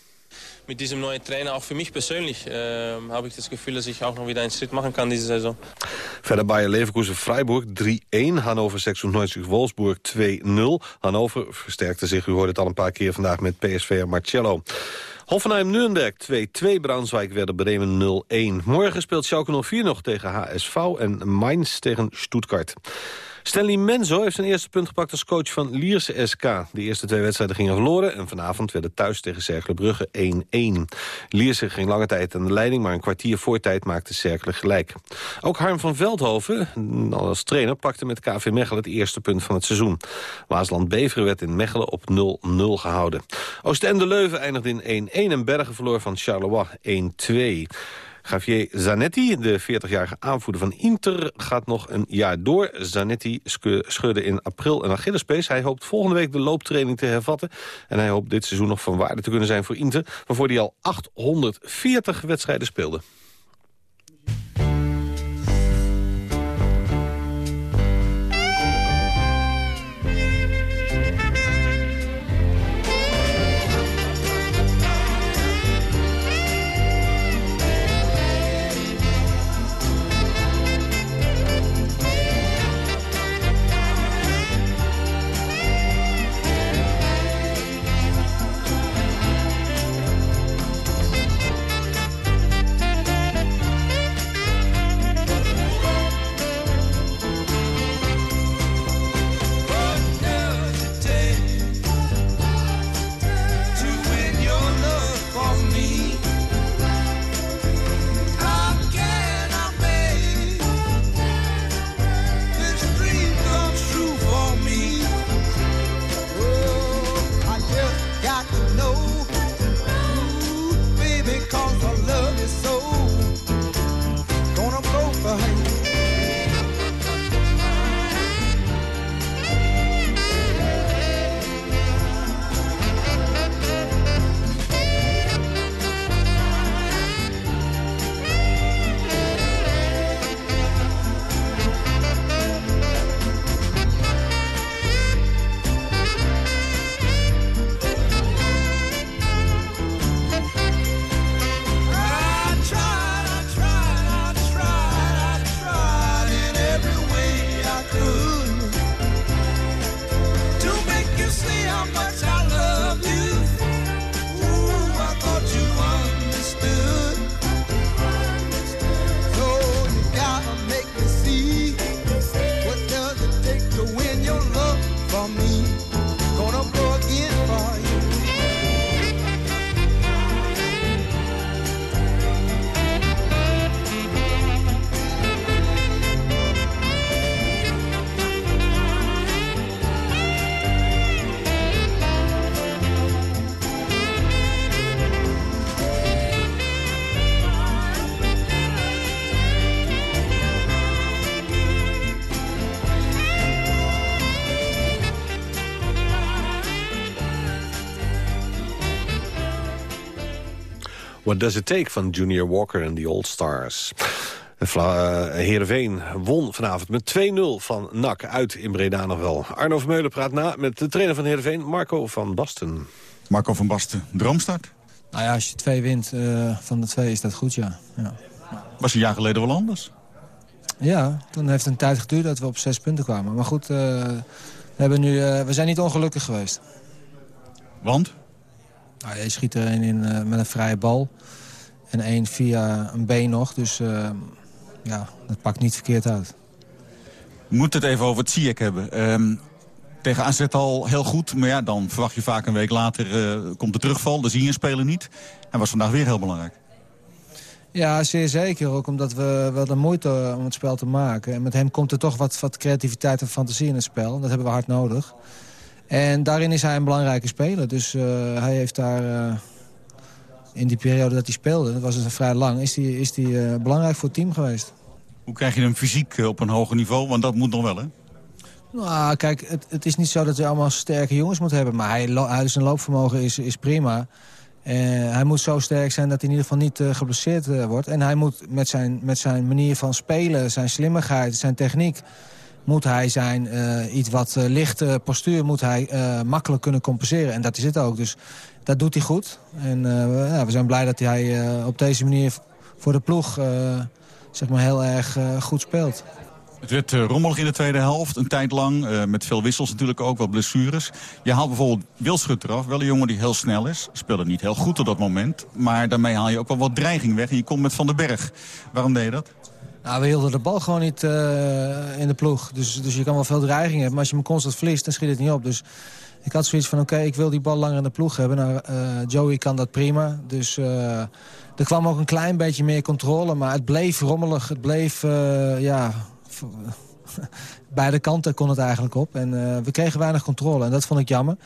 Mit diesem neuen Trainer, auch für mich persönlich, äh, habe ich das Gefühl, dass ich auch noch wieder einen Schritt machen kann diese Saison. Verder Bayer Leverkusen Freiburg 3-1. Hannover 96 Wolfsburg 2-0. Hannover versterkte zich, u hoorde het al een paar keer vandaag met PSV en Marcello. Hoffenheim-Nürnberg 2-2, Braunschweig werden Bremen 0-1. Morgen speelt Schalke 04 nog tegen HSV en Mainz tegen Stuttgart. Stanley Menzo heeft zijn eerste punt gepakt als coach van Lierse SK. De eerste twee wedstrijden gingen verloren en vanavond werden thuis tegen Cercle Brugge 1-1. Lierse ging lange tijd aan de leiding, maar een kwartier voor tijd maakte Cercle gelijk. Ook Harm van Veldhoven, als trainer, pakte met KV Mechelen het eerste punt van het seizoen. Waasland-Beveren werd in Mechelen op 0-0 gehouden. Oostende-Leuven eindigde in 1-1 en Bergen verloor van Charleroi 1-2. Javier Zanetti, de 40-jarige aanvoerder van Inter, gaat nog een jaar door. Zanetti scheurde in april een Achillespees. Hij hoopt volgende week de looptraining te hervatten. En hij hoopt dit seizoen nog van waarde te kunnen zijn voor Inter... waarvoor hij al 840 wedstrijden speelde. What Does It Take van Junior Walker en the Old Stars. Uh, Heerenveen won vanavond met 2-0 van NAC uit in Breda nog wel. Arno Vermeulen praat na met de trainer van Heerenveen, Marco van Basten. Marco van Basten, droomstart? Nou ja, als je twee wint uh, van de twee is dat goed, ja. ja. Was een jaar geleden wel anders? Ja, toen heeft het een tijd geduurd dat we op zes punten kwamen. Maar goed, uh, we, hebben nu, we zijn niet ongelukkig geweest. Want? Nou, je schiet er een in uh, met een vrije bal. En één via een been nog. Dus uh, ja, dat pakt niet verkeerd uit. We moeten het even over het Ziyech hebben. Um, tegen AZ al heel goed. Maar ja, dan verwacht je vaak een week later uh, komt de terugval. De zie je spelen niet. Hij was vandaag weer heel belangrijk. Ja, zeer zeker. Ook omdat we wel de moeite om het spel te maken. En met hem komt er toch wat, wat creativiteit en fantasie in het spel. Dat hebben we hard nodig. En daarin is hij een belangrijke speler. Dus uh, hij heeft daar uh, in die periode dat hij speelde, dat was het vrij lang, is hij is die, uh, belangrijk voor het team geweest. Hoe krijg je hem fysiek op een hoger niveau? Want dat moet nog wel, hè? Nou, kijk, het, het is niet zo dat hij allemaal sterke jongens moet hebben. Maar hij, hij, zijn loopvermogen is, is prima. hij moet zo sterk zijn dat hij in ieder geval niet geblesseerd wordt. En hij moet met zijn, met zijn manier van spelen, zijn slimmigheid, zijn techniek moet hij zijn uh, iets wat uh, lichte postuur moet hij makkelijk kunnen compenseren. En dat is het ook. Dus dat doet hij goed. En we, ja, we zijn blij dat hij op deze manier voor de ploeg zeg maar heel erg goed speelt. Het werd rommelig in de tweede helft, een tijd lang. met veel wissels natuurlijk ook, wel blessures. Je haalt bijvoorbeeld Wilschut eraf, wel een jongen die heel snel is. Speelde niet heel goed op dat moment. Maar daarmee haal je ook wel wat dreiging weg. En je komt met Van den Berg. Waarom deed je dat? Nou, we hielden de bal gewoon niet uh, in de ploeg. Dus, dus je kan wel veel dreiging hebben. Maar als je hem constant verliest, dan schiet het niet op. Dus ik had zoiets van, oké, ik wil die bal langer in de ploeg hebben. Nou, uh, Joey kan dat prima. Dus uh, er kwam ook een klein beetje meer controle. Maar het bleef rommelig. Het bleef, ja... <laughs> beide kanten kon het eigenlijk op. En we kregen weinig controle. En dat vond ik jammer.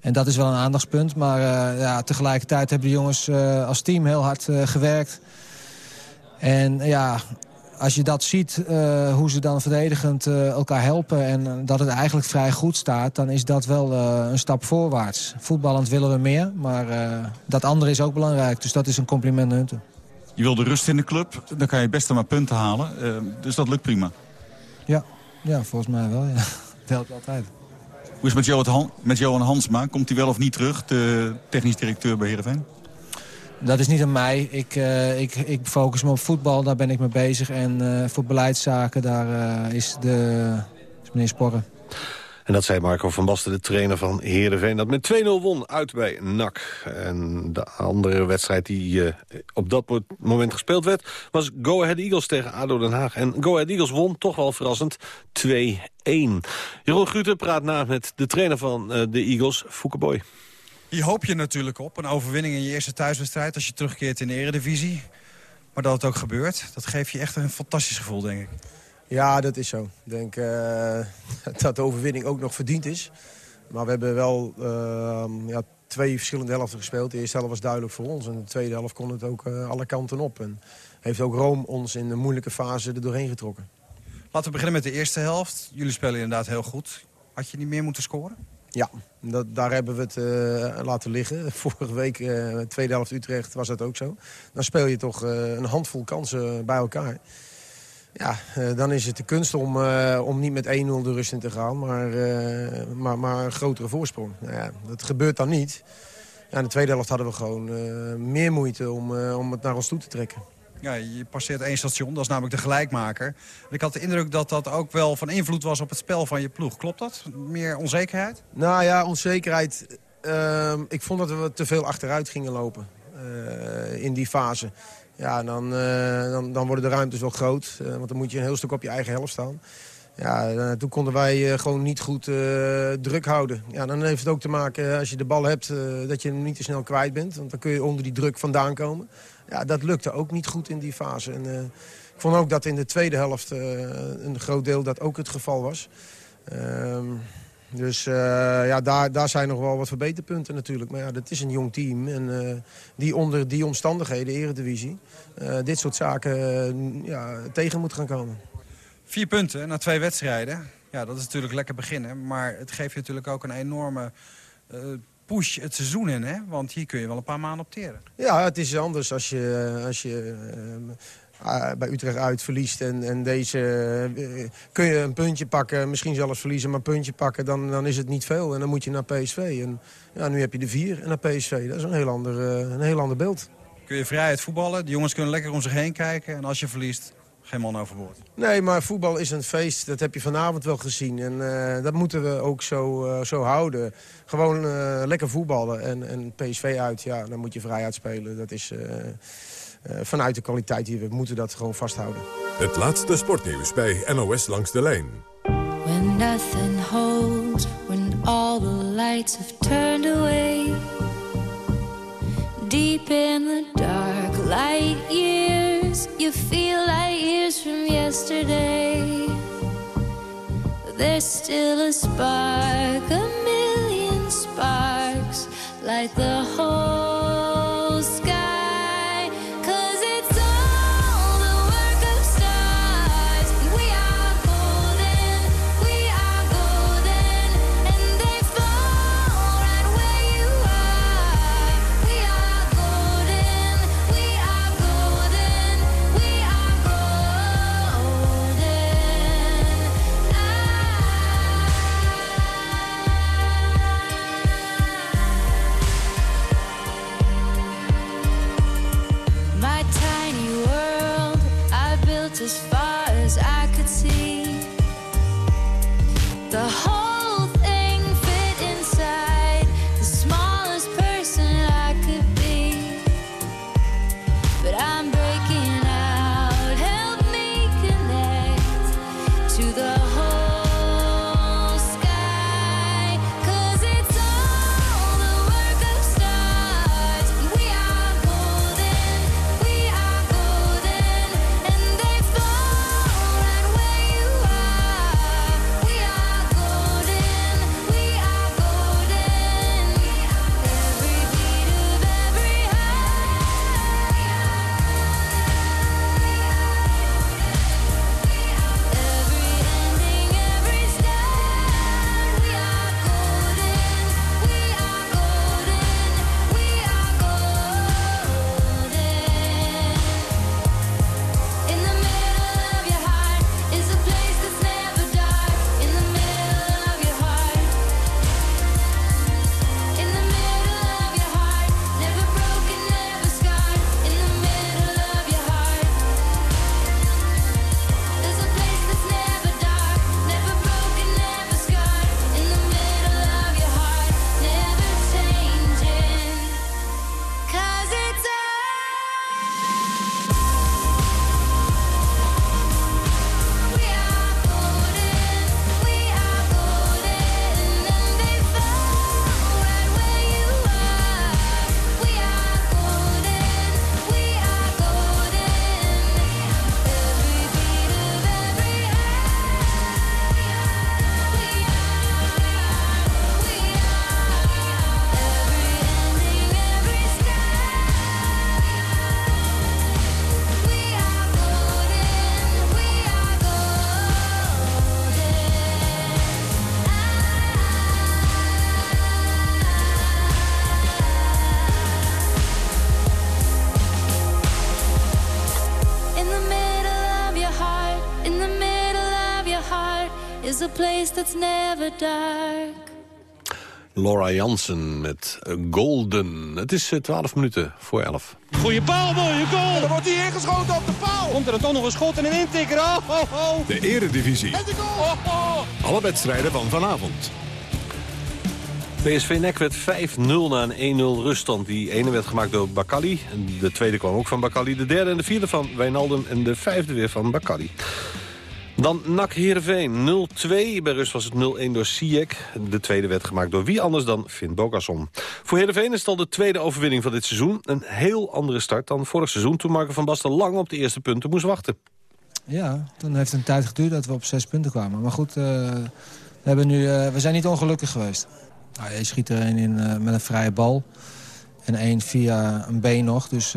En dat is wel een aandachtspunt. Maar ja, tegelijkertijd hebben de jongens als team heel hard gewerkt. En ja, als je dat ziet, uh, hoe ze dan verdedigend uh, elkaar helpen... en dat het eigenlijk vrij goed staat, dan is dat wel uh, een stap voorwaarts. Voetballend willen we meer, maar dat andere is ook belangrijk. Dus dat is een compliment naar hun Je wil de rust in de club, dan kan je best maar punten halen. dus dat lukt prima. Ja, ja volgens mij wel. Ja. <laughs> Dat helpt altijd. Hoe is het met, Johan, met Johan Hansma? Komt hij wel of niet terug, de technisch directeur bij Heerenveen? Dat is niet aan mij. Ik, uh, ik, ik focus me op voetbal, daar ben ik mee bezig. En uh, voor beleidszaken, daar uh, is, de, is meneer Sporren. En dat zei Marco van Basten, de trainer van Heerenveen... dat met 2-0 won uit bij NAC. En de andere wedstrijd die op dat moment gespeeld werd... was Go Ahead Eagles tegen ADO Den Haag. En Go Ahead Eagles won, toch wel verrassend, 2-1. Jeroen Gruter praat na met de trainer van de Eagles, Fouke Boy. Hier hoop je natuurlijk op, een overwinning in je eerste thuiswedstrijd... als je terugkeert in de eredivisie. Maar dat het ook gebeurt, dat geeft je echt een fantastisch gevoel, denk ik. Ja, dat is zo. Ik denk uh, <laughs> dat de overwinning ook nog verdiend is. Maar we hebben wel uh, ja, twee verschillende helften gespeeld. De eerste helft was duidelijk voor ons. En de tweede helft kon het ook uh, alle kanten op. En heeft ook Rome ons in de moeilijke fase er doorheen getrokken. Laten we beginnen met de eerste helft. Jullie spelen inderdaad heel goed. Had je niet meer moeten scoren? Ja, dat, daar hebben we het uh, laten liggen. <laughs> Vorige week, uh, tweede helft Utrecht, was dat ook zo. Dan speel je toch uh, een handvol kansen bij elkaar. Ja, dan is het de kunst om, om niet met 1-0 de rust in te gaan, maar, maar, maar een grotere voorsprong. Nou ja, dat gebeurt dan niet. Ja, in de tweede helft hadden we gewoon meer moeite om, om het naar ons toe te trekken. Ja, je passeert één station, dat is namelijk de gelijkmaker. Ik had de indruk dat dat ook wel van invloed was op het spel van je ploeg. Klopt dat? Meer onzekerheid? Nou ja, onzekerheid. Uh, ik vond dat we te veel achteruit gingen lopen uh, in die fase. Ja, dan, uh, dan, dan, worden de ruimtes wel groot. Uh, want dan moet je een heel stuk op je eigen helft staan. Ja, toen konden wij gewoon niet goed druk houden. Ja, dan heeft het ook te maken, als je de bal hebt, dat je hem niet te snel kwijt bent. Want dan kun je onder die druk vandaan komen ja, dat lukte ook niet goed in die fase. En, uh, ik vond ook dat in de tweede helft uh, een groot deel dat ook het geval was. Uh, dus uh, ja, daar, daar zijn nog wel wat verbeterpunten natuurlijk. Maar ja, dat is een jong team. En die onder die omstandigheden, eredivisie, dit soort zaken ja, tegen moet gaan komen. Vier punten na twee wedstrijden. Ja, dat is natuurlijk lekker beginnen. Maar het geeft je natuurlijk ook een enorme push het seizoen in, hè? Want hier kun je wel een paar maanden opteren. Ja, het is anders als je, als je uh, bij Utrecht uit verliest. En, en deze uh, kun je een puntje pakken, misschien zelfs verliezen, maar een puntje pakken. Dan, dan is het niet veel en dan moet je naar PSV. En ja, nu heb je de vier en naar PSV. Dat is een heel ander, uh, een heel ander beeld. Kun je vrijheid voetballen, de jongens kunnen lekker om zich heen kijken. En als je verliest, geen man overboord. Nee, maar voetbal is een feest. Dat heb je vanavond wel gezien. En uh, dat moeten we ook zo, uh, zo houden. Gewoon uh, lekker voetballen. En, en PSV uit, ja, dan moet je vrij uitspelen. Dat is vanuit de kwaliteit die we moeten dat gewoon vasthouden. Het laatste sportnieuws bij NOS Langs de Lijn. When nothing holds, when all the lights have turned away. Deep in the dark, light years, you feel like years from yesterday. There's still a spark, a million sparks, like the whole Laura Jansen met eh, Golden. Het is 12 minuten voor 11. Goeie paal, mooie goal. Dan wordt hij ingeschoten op de paal. Komt er dan toch nog een schot en een intikker. Oh, oh, oh. De eredivisie. En de goal. Oh, oh. Alle wedstrijden van vanavond. PSV NEC werd 5-0 na een 1-0 ruststand. Die ene werd gemaakt door Bakali. De tweede kwam ook van Bakali. De derde en de vierde van Wijnaldum. En de vijfde weer van Bakali. Dan NAC Heerenveen 0-2. Bij rust was het 0-1 door Sijek. De tweede werd gemaakt door wie anders dan Finn Bogasson. Voor Heerenveen is het al de tweede overwinning van dit seizoen. Een heel andere start dan vorig seizoen... toen Marco van Basten lang op de eerste punten moest wachten. Ja, toen heeft het een tijd geduurd dat we op zes punten kwamen. Maar goed, uh, we, hebben nu, uh, we zijn niet ongelukkig geweest. Nou, je schiet er een in uh, met een vrije bal. En één via een been nog. Dus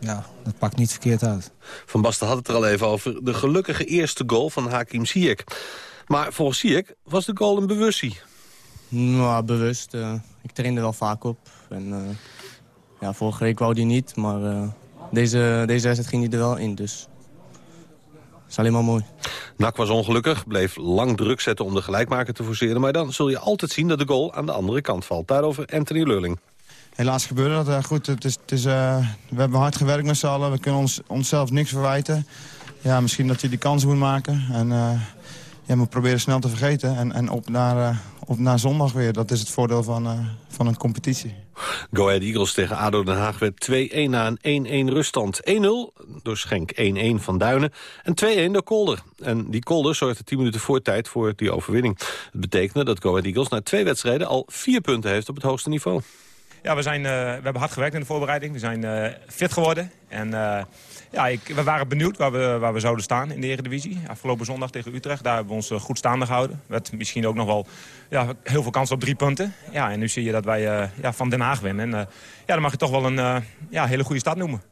ja, dat pakt niet verkeerd uit. Van Basten had het er al even over. De gelukkige eerste goal van Hakim Ziyech. Maar volgens Ziyech was de goal een bewustie. Nou, bewust. Uh, ik trainde wel vaak op. En, uh, ja, vorige week wou die niet, maar uh, deze, deze wedstrijd ging hij er wel in. Dus dat is alleen maar mooi. Nak was ongelukkig, bleef lang druk zetten om de gelijkmaker te forceren. Maar dan zul je altijd zien dat de goal aan de andere kant valt. Daarover Anthony Lulling. Helaas gebeurde dat. Uh, goed, het is, het is, uh, we hebben hard gewerkt met z'n allen. We kunnen ons, onszelf niks verwijten. Ja, misschien dat je die kans moet maken. En uh, ja, we proberen snel te vergeten. En, en op, naar, op naar zondag weer. Dat is het voordeel van, van een competitie. Go Ahead Eagles tegen ADO Den Haag werd 2-1 na een 1-1 ruststand. 1-0 door Schenk, 1-1 van Duinen en 2-1 door Kolder. En die Kolder zorgde 10 minuten voor tijd voor die overwinning. Het betekende dat Go Ahead Eagles na twee wedstrijden al vier punten heeft op het hoogste niveau. Ja, we, zijn, uh, we hebben hard gewerkt in de voorbereiding. We zijn uh, fit geworden. En uh, ja, ik, we waren benieuwd waar we, waar we zouden staan in de Eredivisie. Afgelopen zondag tegen Utrecht, daar hebben we ons goed staande gehouden. Met misschien ook nog wel ja, heel veel kans op drie punten. Ja, en nu zie je dat wij ja, van Den Haag winnen. En ja, dan mag je toch wel een ja, hele goede start noemen.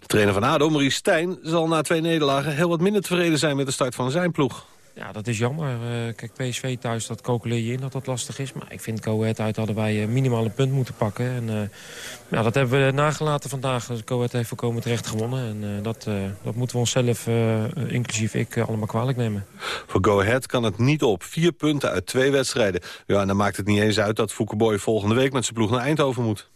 De trainer van ADO, Maurice Stijn, zal na twee nederlagen heel wat minder tevreden zijn met de start van zijn ploeg. Ja, dat is jammer. Uh, kijk, PSV thuis, dat calculeer je in dat dat lastig is. Maar ik vind Ahead uit hadden wij uh, minimaal een punt moeten pakken. En uh, dat hebben we nagelaten vandaag. Dus Ahead heeft voorkomen terecht gewonnen. En dat, dat moeten we onszelf, inclusief ik, allemaal kwalijk nemen. Voor Go Ahead kan het niet op. Vier punten uit twee wedstrijden. Ja, en dan maakt het niet eens uit dat Foukeboy volgende week met zijn ploeg naar Eindhoven moet.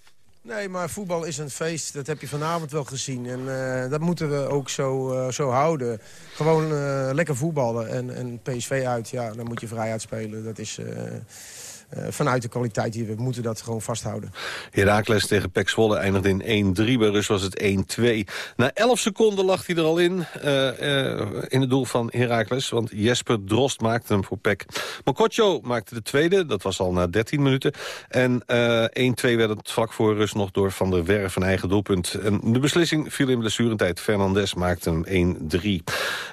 Nee, maar voetbal is een feest. Dat heb je vanavond wel gezien. En uh, dat moeten we ook zo, uh, zo houden. Gewoon uh, lekker voetballen. En, en PSV uit, ja, dan moet je vrij uitspelen. Dat is... Uh, vanuit de kwaliteit die we moeten dat gewoon vasthouden. Heracles tegen Pek Zwolle eindigde in 1-3. Bij Rus was het 1-2. Na 11 seconden lag hij er al in. Uh, uh, in het doel van Heracles. Want Jesper Drost maakte hem voor Pek. Mokotjo maakte de tweede. Dat was al na 13 minuten. En 1-2 werd het vlak voor Rus nog door Van der Werf een eigen doelpunt. En de beslissing viel in blessurentijd. Fernandes maakte hem 1-3.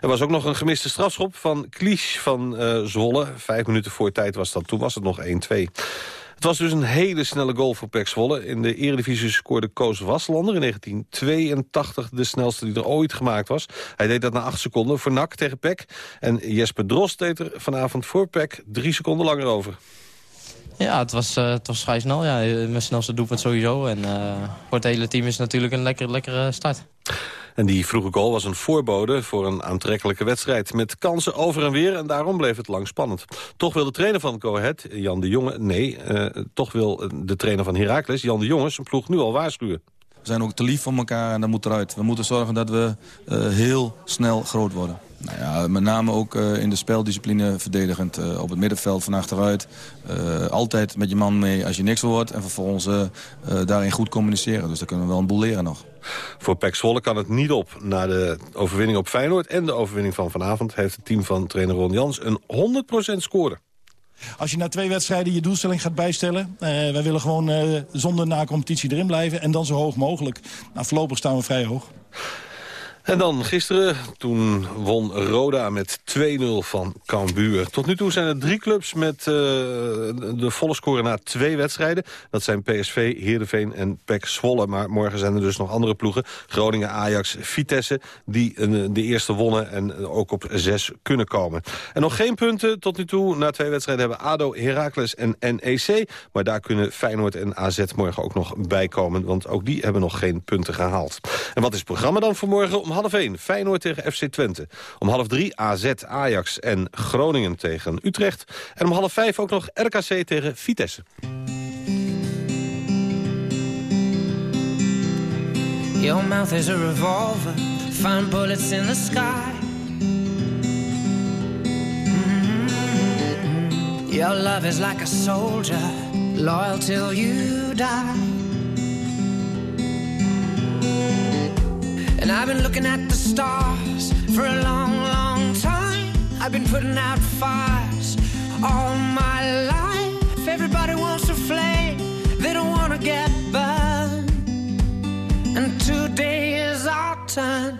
Er was ook nog een gemiste strafschop van Klisch van Zwolle. Vijf minuten voor tijd was dat. Toen was het nog 1-2. Het was dus een hele snelle goal voor Pek Zwolle. In de Eredivisie scoorde Koos Waslander in 1982 de snelste die er ooit gemaakt was. Hij deed dat na acht seconden voor NAC tegen Pek. En Jesper Drost deed er vanavond voor Pek drie seconden langer over. Ja, het was, uh, het was vrij snel. Ja. Mijn snelste doelpunt sowieso. En uh, voor het hele team is natuurlijk een lekker, lekkere start. En die vroege goal was een voorbode voor een aantrekkelijke wedstrijd. Met kansen over en weer en daarom bleef het lang spannend. Toch wil de trainer van Ahead, Jan de Jonge... Nee, uh, toch wil de trainer van Heracles, Jan de Jonge... zijn ploeg nu al waarschuwen. We zijn ook te lief voor elkaar en dat moet eruit. We moeten zorgen dat we uh, heel snel groot worden. Nou ja, met name ook uh, in de speldiscipline verdedigend. Uh, op het middenveld van achteruit. altijd met je man mee als je niks hoort. En vervolgens daarin goed communiceren. Dus daar kunnen we wel een boel leren nog. Voor Pek Zwolle kan het niet op. Na de overwinning op Feyenoord en de overwinning van vanavond... heeft het team van trainer Ron Jans een 100% score. Als je na twee wedstrijden je doelstelling gaat bijstellen... Uh, wij willen gewoon uh, zonder na-competitie erin blijven... en dan zo hoog mogelijk. Nou, voorlopig staan we vrij hoog. En dan gisteren, toen won Roda met 2-0 van Cambuur. Tot nu toe zijn er drie clubs met uh, de volle score na twee wedstrijden. Dat zijn PSV, Heerenveen en PEC Zwolle. Maar morgen zijn er dus nog andere ploegen. Groningen, Ajax, Vitesse, die uh, de eerste wonnen en ook op zes kunnen komen. En nog geen punten tot nu toe. Na twee wedstrijden hebben ADO, Heracles en NEC. Maar daar kunnen Feyenoord en AZ morgen ook nog bij komen. Want ook die hebben nog geen punten gehaald. En wat is het programma dan voor morgen? Half 1 Feyenoord tegen FC Twente. Om half 3 AZ, Ajax en Groningen tegen Utrecht. En om half 5 ook nog RKC tegen Vitesse. Your mouth is a revolver, find bullets in the sky. Mm-hmm. Your love is like a soldier, loyal till you die. And I've been looking at the stars for a long, long time. I've been putting out fires all my life. If everybody wants to flame, they don't want to get burned. And today is our turn.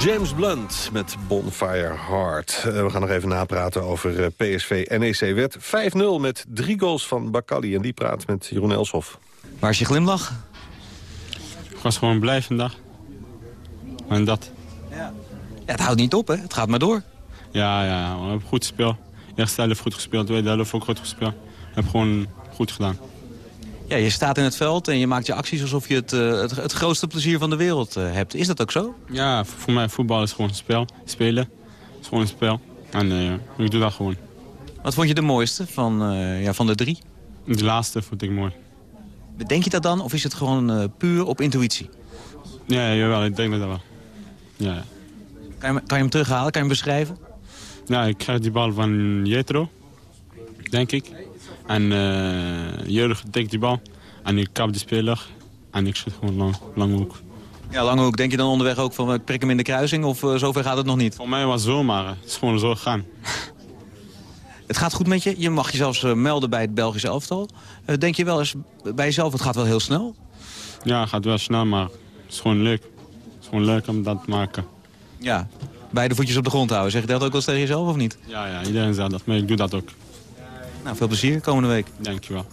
James Blunt met Bonfire Heart. Eh, we gaan nog even napraten over eh, PSV NEC. Werd 5-0 met drie goals van Bakali. En die praat met Jeroen Elshoff. Waar is je glimlach? Ik was gewoon blij vandaag. En dat. Ja, het houdt niet op, hè? Het gaat maar door. Ja, ja, we hebben goed gespeeld. Eerste helft goed gespeeld, tweede helft ook goed gespeeld. We hebben gewoon goed gedaan. Ja, je staat in het veld en je maakt je acties alsof je het, eh, het, het grootste plezier van de wereld eh, hebt. Is dat ook zo? Ja, voor mij voetbal is gewoon een spel. Spelen is gewoon een spel. En eh, ik doe dat gewoon. Wat vond je de mooiste van, ja, van de drie? De laatste vond ik mooi. Bedenk je dat dan of is het gewoon puur op intuïtie? Ja, jawel, ik denk dat wel. Ja. Kan je, hem- kan je hem terughalen? Kan je hem beschrijven? ja, ik krijg die bal van Jetro, denk ik. En eh Jurgen tikt die bal. En ik kap die speler. En ik schiet gewoon lang, lang hoek. Ja, Langehoek, denk je dan onderweg ook van ik prik hem in de kruising of eh, zover gaat het nog niet? Voor mij was het zo, maar het is gewoon zo gegaan. <laughs> Het gaat goed met je. Je mag je zelfs eh, melden bij het Belgische elftal. Denk je wel eens bij jezelf, het gaat wel heel snel? Ja, het gaat wel snel, maar het is gewoon leuk. Het is gewoon leuk om dat te maken. Ja, beide voetjes op de grond houden. Zeg je dat ook wel eens tegen jezelf of niet? Ja, ja, iedereen zegt dat, maar ik doe dat ook. Nou, veel plezier komende week. Dankjewel.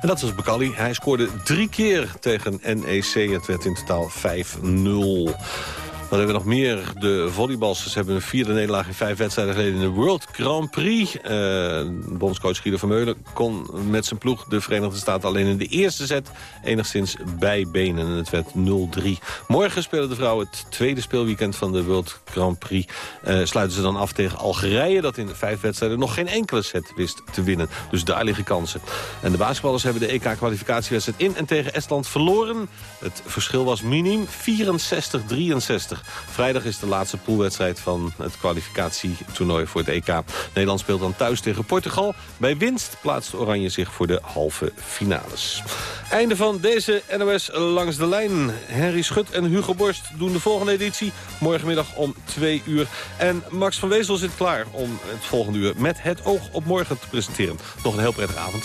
En dat was Bakali. Hij scoorde drie keer tegen NEC. Het werd in totaal 5-0. Dan hebben we nog meer. De volleybalsters hebben een vierde nederlaag in vijf wedstrijden geleden in de World Grand Prix. Eh, bondscoach Guido Vermeulen kon met zijn ploeg de Verenigde Staten alleen in de eerste set enigszins bijbenen. En het werd 0-3. Morgen spelen de vrouwen het tweede speelweekend van de World Grand Prix. Eh, sluiten ze dan af tegen Algerije, dat in vijf wedstrijden nog geen enkele set wist te winnen. Dus daar liggen kansen. En de basketballers hebben de EK-kwalificatiewedstrijd in en tegen Estland verloren. Het verschil was miniem 64-63. Vrijdag is de laatste poolwedstrijd van het kwalificatietoernooi voor het EK. Nederland speelt dan thuis tegen Portugal. Bij winst plaatst Oranje zich voor de halve finales. Einde van deze NOS Langs de Lijn. Henry Schut en Hugo Borst doen de volgende editie morgenmiddag om 2 uur. En Max van Wezel zit klaar om het volgende uur met het oog op morgen te presenteren. Nog een heel prettige avond.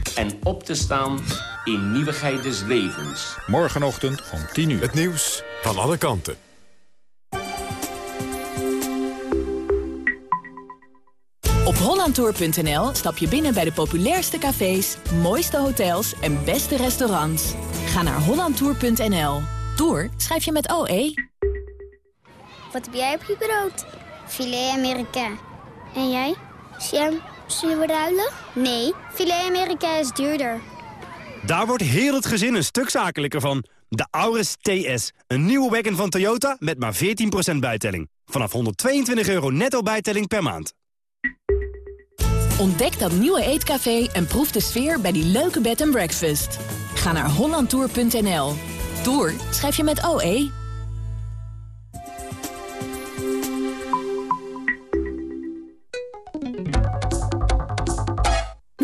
en op te staan in nieuwigheid des levens. Morgenochtend om 10 uur. Het nieuws van alle kanten. Op hollandtour.nl stap je binnen bij de populairste cafés, mooiste hotels en beste restaurants. Ga naar hollandtour.nl. Tour schrijf je met OE. Wat heb jij op je brood? Filet Amerika. En jij? Sam, zullen we ruilen? Nee, filet Amerika is duurder. Daar wordt heel het gezin een stuk zakelijker van. De Auris TS, een nieuwe wagon van Toyota met maar 14% bijtelling. Vanaf 122 euro netto bijtelling per maand. Ontdek dat nieuwe eetcafé en proef de sfeer bij die leuke bed and breakfast. Ga naar hollandtour.nl. Tour schrijf je met OE.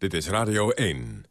Dit is Radio 1.